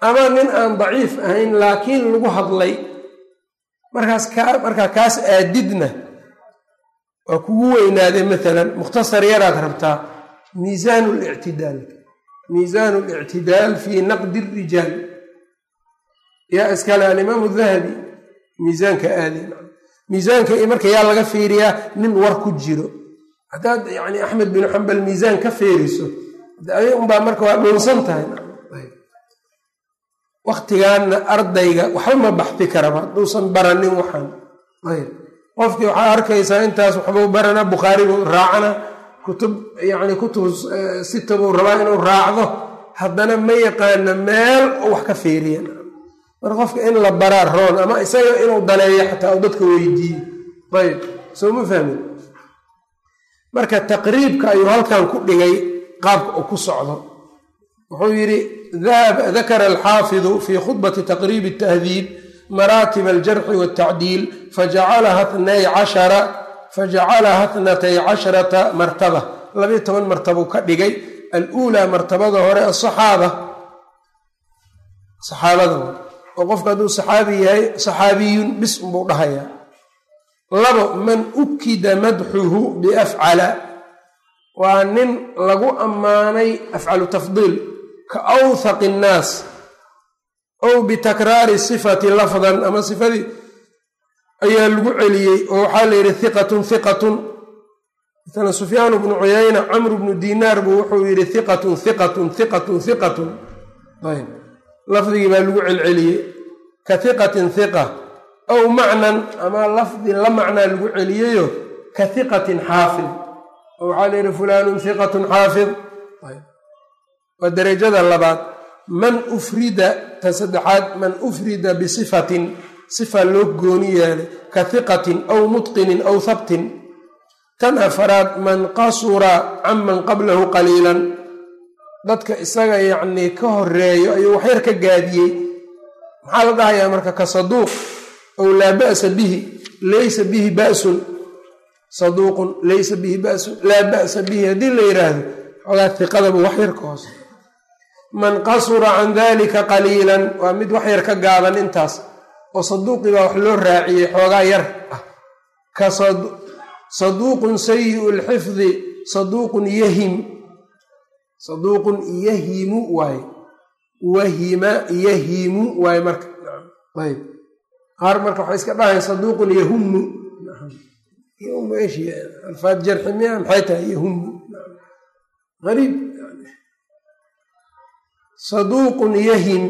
ama nin aan daciif ahayn laakiin lagu hadlay markaas markaa kaas aadidna waa kugu weynaadee maalan mukhtasar yaraad rabtaa miisaan lictidaal miisaan lictidaal fii naqdi rijaal yaa iskale alimaamu dahabi miisaanka aade miisaanka marka yaa laga fiiriyaa nin war ku jiro haddaad yani axmed binu xambal miisaan ka feeriso adi unbaa marka waa dhuunsan tahay waktigaana ardayga waxba ma baxti karaba hadduusan baranin waxaan qofkii waxaa arkaysaa intaas waxbuu barana bukhaari raacana kutub yani kutub sita buu rabaa inuu raacdo. Haddana ma yaqaana meel wax ka feeriya marka qofka in la baraa roon ama isaga inuu daneeyo xataa u dadka weydiiyo. Ayb soo ma fahmin? Marka taqriibka ayuu halkan ku dhigay qaabka uu ku socdo. Wuxuu yidhi dakara alxaafidu fii khudbati taqriibi tahdiib maraatib aljarxi waltacdiil fajacalaha tnay cashara fajacalaha tnatay casharata martaba. Labayo toban martabuu ka dhigay. Aluulaa martabada hore asaxaaba saxaabada oo qofka hadduu saxaabi yahay saxaabiyun bis unbuu dhahayaa. Labo man ukida madxuhu biafcala. Waa nin lagu ammaanay afcalu tafdiil. Ka awthaqi innaas ow bitakraari sifati lafdan ama sifadii ayaa lagu celiyey oo waxaa la yidhi hiqatun hiqatun maala sufyaan bnu cuyayna camru bnu dinaar buu wuxuu yidhi hiqatun hiqatun hiqatun hiqatun ayb lafdigii baa lagu celceliyey. Ka hiqatin hiqa ow macnan ama lafdi la macnaa lagu celiyeyo ka hiqatin xaafid. Oo waxaa la yidhi fulaanun hiqatun xaafid. Waa derajada labaad. Man ufrida ta saddexaad man ufrida bisifatin sifa loo gooni yeelay ka hiqatin aw mutqinin aw habtin tan afaraad man qasura can man qablahu qaliilan. Dadka isaga yacnii ka horeeyo ayuu waxyar ka gaadiyey. Maxaa la dhahayaa marka ka saduuq ow laa ba'sa bihi laysa bihi ba'sun. Saduuqun laysa bihi ba'sun laa ba'sa bihi haddii la yidhaahdo xoogaa hiqadaba waxyar ka hoose man qasura can dalika qaliilan waa mid wax yar ka gaaban intaas oo saduuqii baa wax loo raaciyey xoogaa yar. Ah ka saduuqun sayi'u lxifdi saduuqun yahim. Saduuqun yahimu waaye wahima yahimu waaye marka. Ayb. Qaar marka waxay iska dhahayn saduuqun yahumu alfaad jarxi miya maxay tahay yahumu ariib saduuqun yahim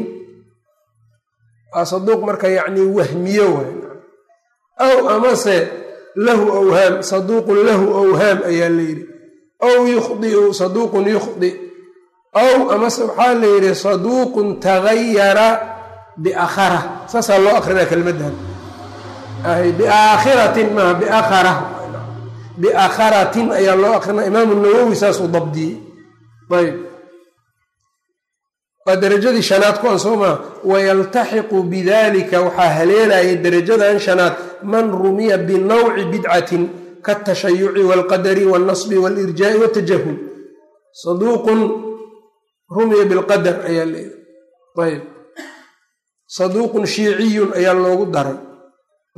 saduuq marka yacni wahmiyo waay aw amase lahu awhaam saduuqun lahu awhaam ayaa la yidhi. Aw yukhdiu saduuqun yukhdi. Aw amase waxaa la yidhi saduuqun tagayara biakhara. Saasaa loo akrinaa kelmaddan biaakhiratin maaha biakhara. Biakharatin ayaa loo akrinaa imaamu nawowi saasuu dabdiyey. Ayb waa derajadii shanaad kuwan soo maa wayaltaxiqu bidalika waxaa haleelaya derajadan shanaad. Man rumiya binawci bidcatin kaatashayuci walqadari walnasbi walirjaa'i watajahul saduuqun rumiya bilqadar ayaa leeyahy ayb saduuqun shiiciyun ayaa loogu daray.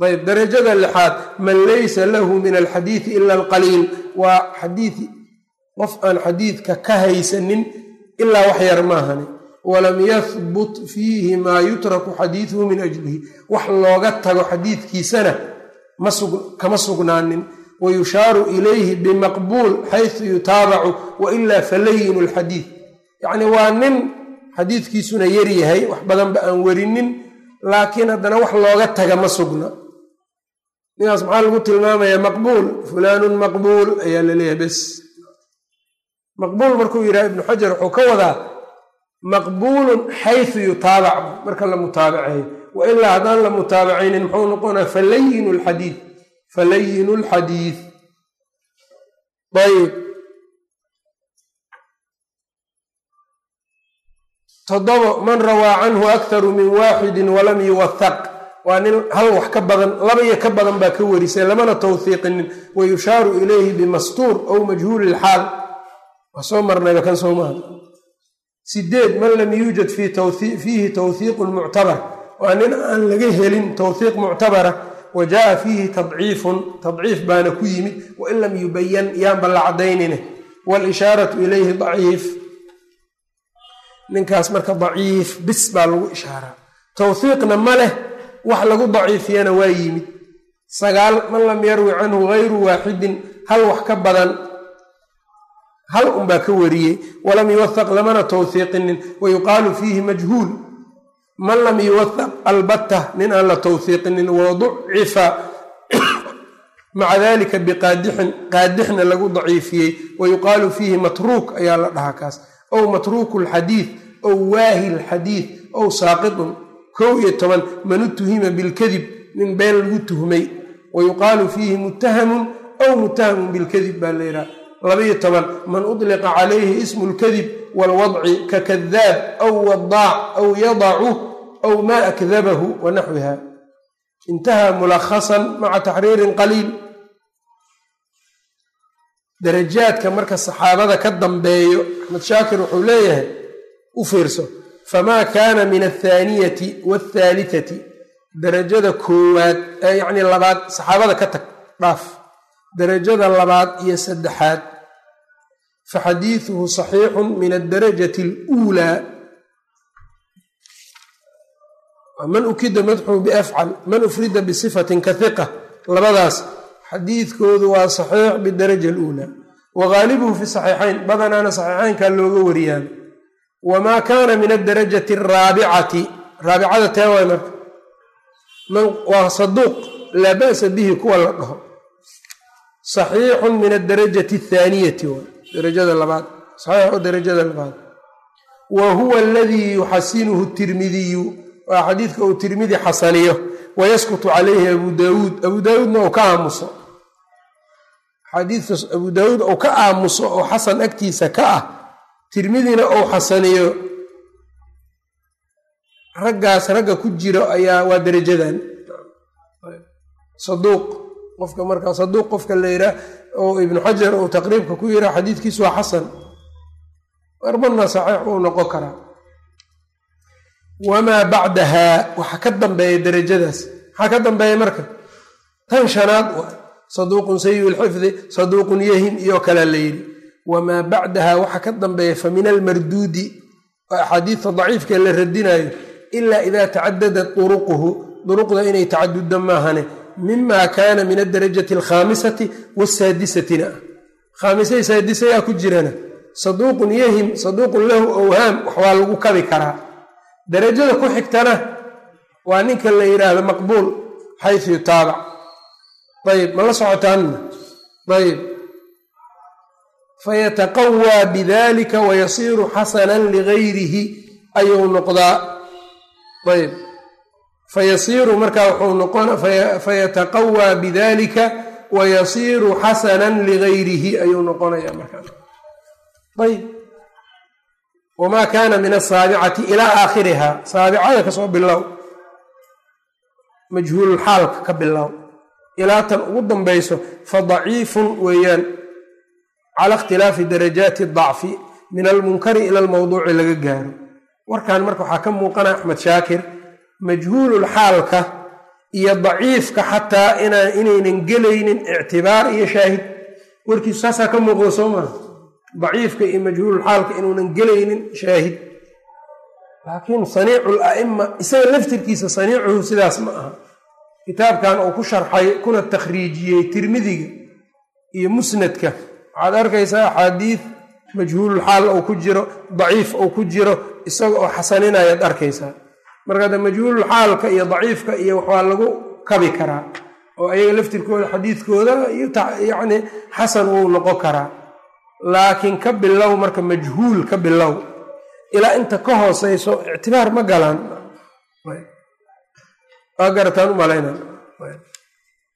Ayb darajada lixaad man laysa lahu min alxadiidi ila alqaliil waa xadiidi qof aan xadiidka ka haysanin ilaa wax yar maahani walam yahbut fiihi maa yutraku xadiiduhu min ajlihi. Wax looga tago xadiidkiisana kama sugnaanin. Wayushaaru ilayhi bimaqbuul xaysu yutaabacu wailaa falayinu lxadiid yacni waa nin xadiidkiisuna yar yahay wax badanba aan werinin laakiin haddana wax looga taga ma sugna. Ninkaas maxaa lagu tilmaamayaa maqbuul? Fulaanun maqbuul ayaa la leeyahay bes. Maqbuul markuu yidhaha ibnu xajar wuxuu ka wadaa maqbuulun xaysu yutaabac marka la mutaabaceeyo. Wa ilaa haddaan la mutaabacaynin muxuu noqonaa falayinu lxadiid falayinu lxadiid. Ayb toddobo man rawaa canhu akharu min waaxidin walam yuwahaq waa nin hal wax ka badan laba iyo ka badan baa ka warisay lamana tawhiiqinin wayushaaru ilayhi bimastuur ow majhuuli lxaal waa soo marnayba kan soo maha sideed man lam yuujad fiihi tawhiiqun muctabar. Waa nin aan laga helin tawhiiq muctabara wa jaaa fiihi tadciifun tadciif baana ku yimid wain lam yubayan yaanba la cadaynine walishaaratu ilayhi daciif. Ninkaas marka daciif bis baa lagu ishaaraa tawhiiqna ma leh wax lagu daciifiyana waa yimid. Sagaal man lam yarwi canhu gayru waaxidin hal wax ka badan hal unbaa ka wariyey walam yuwahaq lamana tawhiiqinin wayuqaalu fiihi majhuul. Man lam yuwahaq albatta nin aan la tawhiiqinin waducifa maca dalika biqaadixin qaadixna lagu daciifiyey wayuqaalu fiihi matruuk ayaa la dhahaa kaas. Ow matruuku lxadiid ow waahi lxadiid ow saaqitun kow iyo toban man utuhima bilkadib nin been lagu tuhmay. Wayuqaalu fiihi muttahamun ow muttahamun bilkadib baa la yidhaha labaiyo toban man udliqa calayhi ismu lkadib waalwadci kakadaab aw wadaac aw yadacu aw maa akdabahu wa naxwiha. Intaha mulakhasan maca taxriirin qaliil. Darajaadka marka saxaabada ka dambeeyo axmed shaakir wuxuu leeyahay u fiirso famaa kaana min althaaniyati waathaalitati darajada koowaad ee yacni labaad saxaabada ka tag dhaaf. Darajada labaad iyo saddexaad faxadiiduhu saxiixun min aldarajati aluulaa man ukida madxuu biafcal man ufrida bisifatin ka hiqa labadaas xadiidkoodu waa saxiix bidaraja aluulaa wa gaalibuhu fi saxiixayn badanaana saxiixaynkaa looga wariyaan wamaa kaana min adarajati araabicati raabicada tee waay marka waa saduuq laa ba'sa bihi kuwa la dhaho saxiixun min adarajati athaaniyati waay darajada labaad saxiixu darajada labaad. Wa huwa aladii yuxasinuhu tirmidiyu waa xadiidka uu tirmidi xasaniyo wayaskutu calayhi abu daawuud abu daawuudna uu ka aamuso. Xadiidka abu daawuud uu ka aamuso oo xasan agtiisa ka ah tirmidina uu xasaniyo. Raggaas ragga ku jiro ayaa waa darajadan. Saduuq qofka markaa saduuq qofka la yihaah oo ibnu xajar uu taqriibka ku yihaa xadiidkiisu waa xasan. Marmarna saxiix uu noqon karaa. Wamaa bacdahaa waxa ka dambeeya darajadaas. Maxaa ka dambeeya marka tan shanaad saduuqun sayi lxifdi saduuqun yahim iyo kalea la yidhi. Wamaa bacdahaa waxa ka dambeeya fa min almarduudi oo axaadiidta daciifka la radinayo ilaa idaa tacadadat duruquhu duruqda inay tacadudda maahane mima kaana min adarajati alkhaamisati wasaadisatina khaamisay saadisayaa ku jirana. Saduuqun yahim saduuqun lahu awhaam waxbaa lagu kabi karaa. Darajada ku xigtana waa ninka la yidhaahdo maqbuul xaysu yutaabac ayb ma la socotaanna ayb fayataqawaa bidalika wayasiiru xasanan ligayrihi ayuu noqdaa. Ayb fayasiiru markaa wuxuu noqon fayataqawaa bidalika wayasiiru xasanan ligayrihi ayuu noqonaya markaa ayb wamaa kaana min asaabicati ilaa aakhiriha saabicada ka soo bilow majhuululxaalka ka bilow ilaa tan ugu dambayso fa daciifun weeyaan cala ikhtilaafi darajaati dacfi min almunkari ila almawduuci laga gaaro warkan marka waxaa ka muuqana axmed shaakir majhuululxaalka iyo daciifka xataa inaynan gelaynin ictibaar iyo shaahid. Warkiisu saasaa ka muuqda soo maa daciifka iyo majhuululxaalka inuunan gelaynin shaahid. Laakiin saniicu la'ima isaga laftirkiisa saniicuhu sidaas ma aha. Kitaabkan uu ku sharxay kuna takhriijiyey tirmidiga iyo musnadka. Waxaad arkaysaa axaadiid majhuululxaal uu ku jiro daciif uu ku jiro isaga oo xasaninayaad arkaysaa marka de majhuululxaalka iyo daciifka iyo waxaa lagu kabi karaa oo ayaga laftirkooda xadiidkooda yacni xasan wuu noqon karaa. Laakiin ka bilow marka majhuul ka bilow ilaa inta ka hooseyso ictibaar ma galaan. Waa garataan u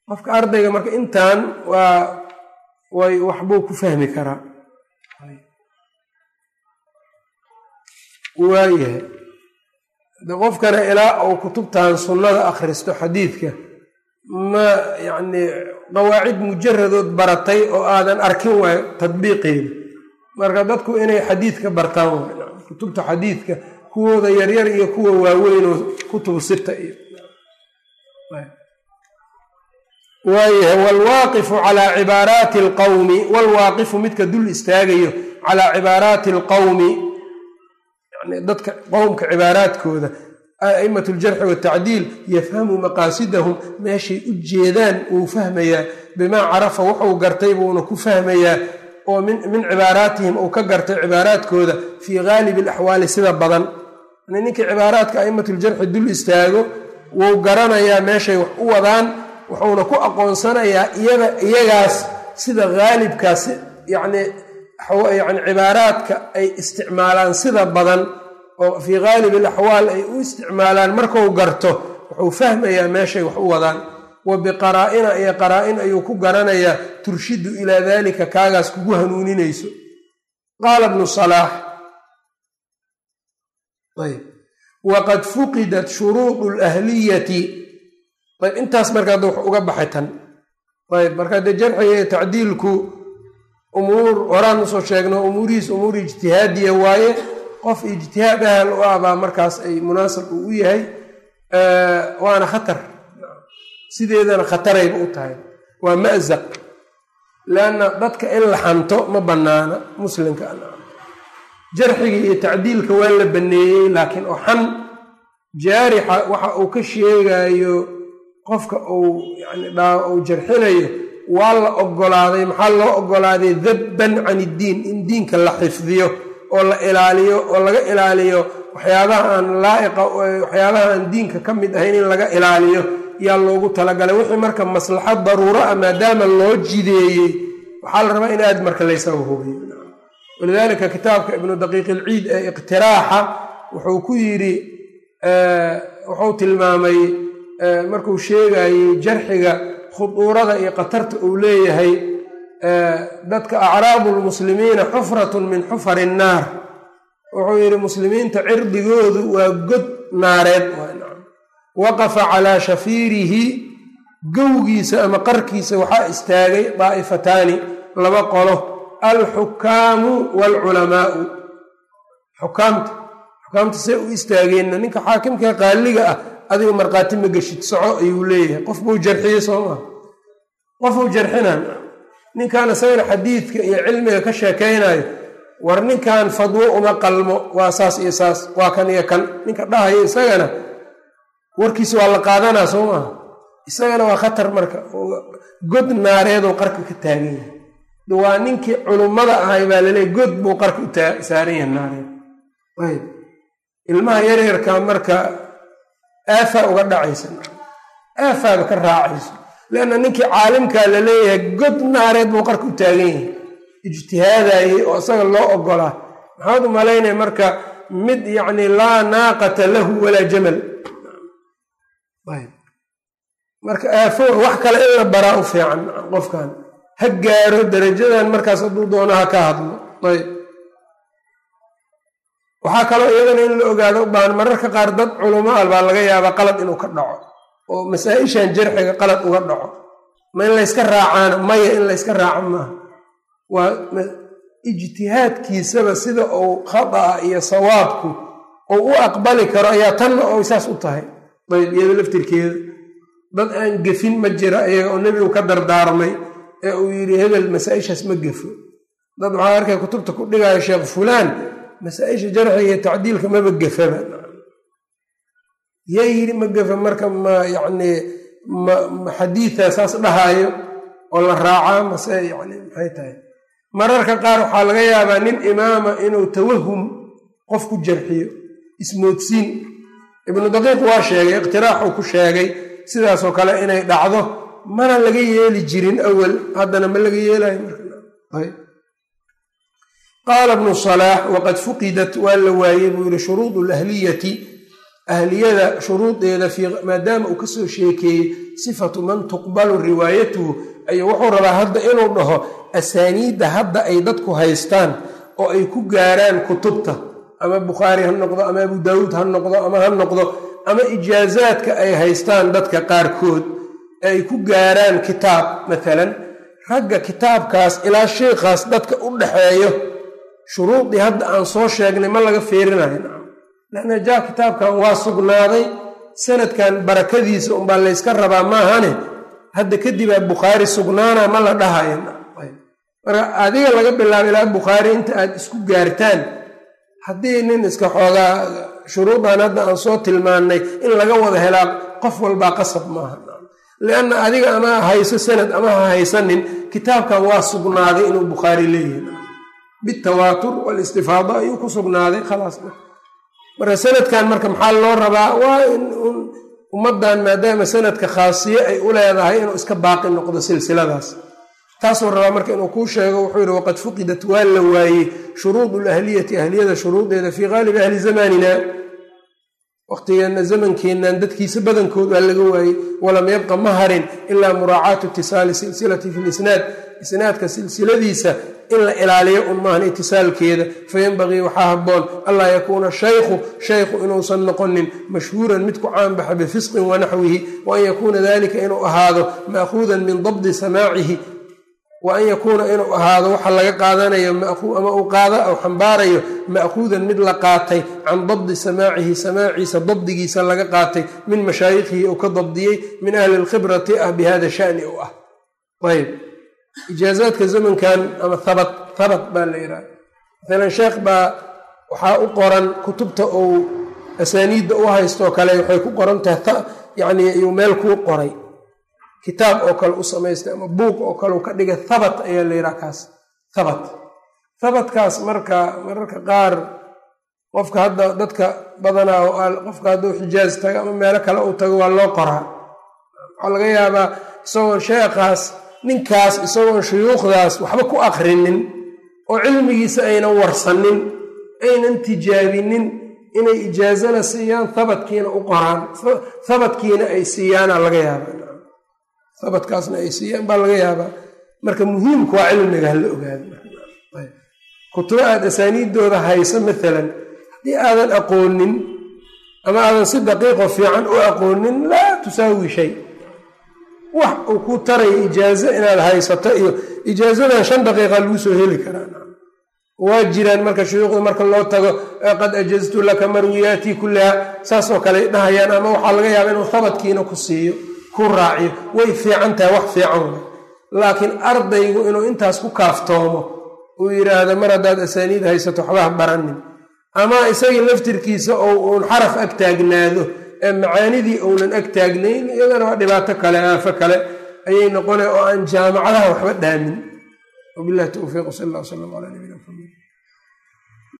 qofka ardayga marka intan waa way waxbuu ku fahmi karaa. Waayahay qofkana ilaa uu kutubtan sunnada akhristo xadiidka ma yacni qawaacid mujaradood baratay oo aadan arkin waayo tadbiiqeeda. Marka dadku inay xadiidka bartaan kutubta xadiidka kuwooda yaryar iyo kuwa waaweynoo kutubu sita iyo waayahay waalwaaqifu calaa cibaaraati alqowmi waalwaaqifu midka dul istaagayo calaa cibaaraati alqowmi dadka qowmka cibaaraadkooda a'imat ljarxi watacdiil yafhamu maqaasidahum meeshay u jeedaan wuu fahmayaa. Bimaa carafa wuxuu gartay buuna ku fahmayaa oo min cibaaraatihim uu ka gartay cibaaraadkooda fii gaalibi alaxwaali sida badan. Ninkii cibaaraadka a'imatuljarxi dul istaago wuu garanayaa meeshay wax u wadaan wuxuuna ku aqoonsanayaa iyada iyagaas sida haalibkaas yani cibaaraadka ay isticmaalaan sida badan oo fii gaalib alaxwaal ay u isticmaalaan marku garto wuxuu fahmayaa meeshay wax u wadaan. Wa biqaraa'ina iyo qaraa-in ayuu ku garanayaa turshidu ilaa daalika kaagaas kugu hanuuninayso. Qaala bnu salaax ayb waqad fuqidat shuruudu lahliyati ayb intaas marka hadda wax uga baxay tan. Ayb marka dee jarxiga iyo tacdiilku umuur horaan u soo sheegno umuurihiis umuur ijtihaadiya waaye qof ijtihaad ahal u ah baa markaas ay munaasab uu yahay waana khatar. Sideedana khatarayba u tahay. Waa mazaq. Leanna dadka in la xanto ma bannaana muslimka jarxiga iyo tacdiilka waa la banneeyey laakiin oo xan jaarixa waxa uu ka sheegayo qofka uu yani uu jarxinayo waa la ogolaaday maxaa loo ogolaaday? Dabban can iddiin in diinka la xifdiyo oo la ilaaliyo oo laga ilaaliyo waxyaabaha aan laaiqa waxyaabaha aan diinka ka mid ahayn in laga ilaaliyo yaa loogu talagalay. Wixii marka maslaxad daruuro ah maadaama loo jideeyey waxaa la rabaa in aad marka laysaga hubiyo. Walidaalika kitaabka ibnu daqiiq ilciid ee iqtiraaxa wuxuu ku yidhi wuxuu tilmaamay markuu sheegayey jarxiga khuduurada iyo khatarta uu leeyahay dadka acraabu lmuslimiina xufratun min xufari innaar wuxuu yidhi muslimiinta cirdigoodu waa god naareed. Waqafa calaa shafiirihi gowgiisa ama qarkiisa waxaa istaagay daa'ifataani laba qolo alxukaamu waalculamaau xukaamta xukaamta see u istaageenna ninka xaakimka qaaliga ah adiga markhaati ma geshid soco ayuu leeyahay. Qof buu jarxiyey soo maa qofuu jarxinan ninkan isagana xadiidka iyo cilmiga ka sheekaynayo war ninkan fadwo uma qalmo. Waa saas iyo saas waa kan iyo kan. Ninka dhahayo isagana warkiisa waa la qaadanaa soo maaha isagana waa khatar marka. God naareedoo qarka ka taagan yahay. Waa ninkii culummada ahay baa laleeya god buu qarka u saaran yahay naareed ayb ilmaha yaryarka marka aafaa uga dhacaysa. Aafaaba ka raacayso leanna ninkii caalimkaa la leeyahay god naareed buu qarka u taagan yahay ijtihaadayey oo isaga loo ogolaa maxaad u malaynaya marka mid yacni laa naaqata lahu walaa jamal marka aafo wax kale in la baraa u fiican qofkan ha gaaro darajadan markaas hadduu doono ha ka hadlo ayb waxaa kaloo iyadana in la ogaado u baahan mararka qaar dad culamo baa laga yaabaa qalad inuu ka dhaco oo masaa-ishan jarxiga qalad uga dhaco. Ma in layska raacaana maya in layska raaco maaha. Waa ijtihaadkiisaba sida uu khada'a iyo sawaabku uu u aqbali karo ayaa tanna oo saas u tahay. Ayb iyado laftirkeeda. Dad aan gefin ma jira iyaga oo nebigu ka dardaarmay ee uu yidhi hebel masaa-ishaas ma gefo. Dad waxaa arkay kutubta ku dhigaayo sheekh fulaan masaa-isha jarxiga iyo tacdiilka maba gefaba yaa yidhi ma gefa marka ma ma xadiida saas dhahaayo oo la raacaa mase yani maxay tahay? Mararka qaar waxaa laga yaabaa nin imaama inuu tawahum qof ku jarxiyo ismoodsiin. Ibnu daqiiq waa sheegay iqtiraaxuu ku sheegay sidaasoo kale inay dhacdo mana laga yeeli jirin awal haddana ma laga yeelayo qaala bnu salaax waqad fuqidat waa la waayey buu yihi shuruudu lahliyati ahliyada shuruudeeda maadaama uu ka soo sheekeeyey sifatu man tuqbalu riwaayatuhu ayuu wuxuu rabaa hadda inuu dhaho asaaniidda hadda ay dadku haystaan oo ay ku gaaraan kutubta. Ama bukhaari ha noqdo ama abu daawuud ha noqdo ama ha noqdo ama ijaazaadka ay haystaan dadka qaarkood ay ku gaaraan kitaab. Maalan ragga kitaabkaas ilaa sheikhaas dadka u dhaxeeyo shuruudii hadda aan soo sheegnay ma laga feerinayo lanna jaa kitaabkan waa sugnaaday. Sanadkan barakadiisa unbaa layska rabaa maahane? Hadda kadibaa bukhaari sugnaana ma la dhahayo. Marka adiga laga bilaabo ilaa bukhaari inta aad isku gaartaan haddii nin iska xoogaa shuruudan hadda aan soo tilmaannay in laga wada helaa qof walbaa qasab maaha. Lianna adiga ama hayso sanad ama ha haysanin kitaabkan waa sugnaaday inuu bukhaari leeyahay. Bitawaatur walistifaada ayuu ku sugnaaday khalaas marka sanadkan marka maxaa loo rabaa? Waa in ummaddan maadaama sanadka khaasiye ay u leedahay inuu iska baaqi noqdo silsiladaas. Taasuu rabaa marka inuu kuu sheego wuxuu yihi waqad fuqidat waa la waayey shuruud lahliyati ahliyada shuruudeeda fii qaalibi ahli zamanina waqtigeenna zamankeennan dadkiisa badankood waa laga waayey walam yabqa ma harin ilaa muraacaatu itisaali silsilati fi lisnaad isnaadka silsiladiisa in la ilaaliyo un maahan itisaalkeeda fayanbagii waxaa habboon allaa yakuuna shaykhu shaykhu inuusan noqonin mashhuuran mid ku caanbaxa bifisqin wanaxwihi wa an yakuuna dalika inuu ahaado ma'khuudan min dabdi samaacihi wa an yakuuna inuu ahaado waxa laga qaadanayo ama uu qaada u xambaarayo ma'khuudan mid la qaatay can dabdi samaacihi samaaciisa dabdigiisa laga qaatay min mashaayikhihi uu ka dabdiyey min ahli lkhibrati ah bi hada shani u ah. Ayb ijaazaadka zamankan ama habat habat baa la yidhaha maalan sheekh baa waxaa u qoran kutubta uu asaaniidda u haystoo kale waxay ku qoran tahay yacni iyuu meel kuu qoray. Kitaab oo kale u samaystay ama buuq oo kale u ka dhigay thabat ayaa la yidhaha kaas. Thabat thabatkaas marka mararka qaar qofka hadda dadka badanaa oo qofka hadduu xijaaz tago ama meelo kale uu tago waa loo qoraa. Waxaa laga yaabaa isagoon sheekhaas ninkaas isagoon shuyuukhdaas waxba ku akrinin oo cilmigiisa aynan warsanin aynan tijaabinin inay ijaazana siiyaan thabatkiina u qoraan thabatkiina ay siiyaana laga yaabaa. Thabatkaasna ay siiyaan baa laga yaabaa. Marka muhiimku waa cilmiga hala ogaado. Kutubo aad asaaniiddooda hayso maalan haddii aadan aqoonin ama aadan si daqiiqo fiican u aqoonin laa tusaawi shay wax uu ku taraya ijaazo inaad haysato iyo ijaazadan shan daqiiqa lagu soo heli karaa. Waa jiraan marka shuyuukhda marka loo tago qad ajaztu laka marwiyaatii kullaha saasoo kale dhahayaan ama waxaa laga yaaba inuu habadkiina ku siiyo ku raaciyo. Way fiican tahay wax fiican laakiin ardaygu inuu intaas ku kaaftoomo uu yidhaahdo mar haddaad asaaniid haysato waxbaha baranin ama isagii laftirkiisa oo uun xaraf ag taagnaado ee macaanidii uunan ag taagnayn iyadana waa dhibaato kale aafo kale. Ayay noqona oo aan jaamacadaha waxba dhaamin. Wabilahi towfiiq sal alla slam ala nabina mxamed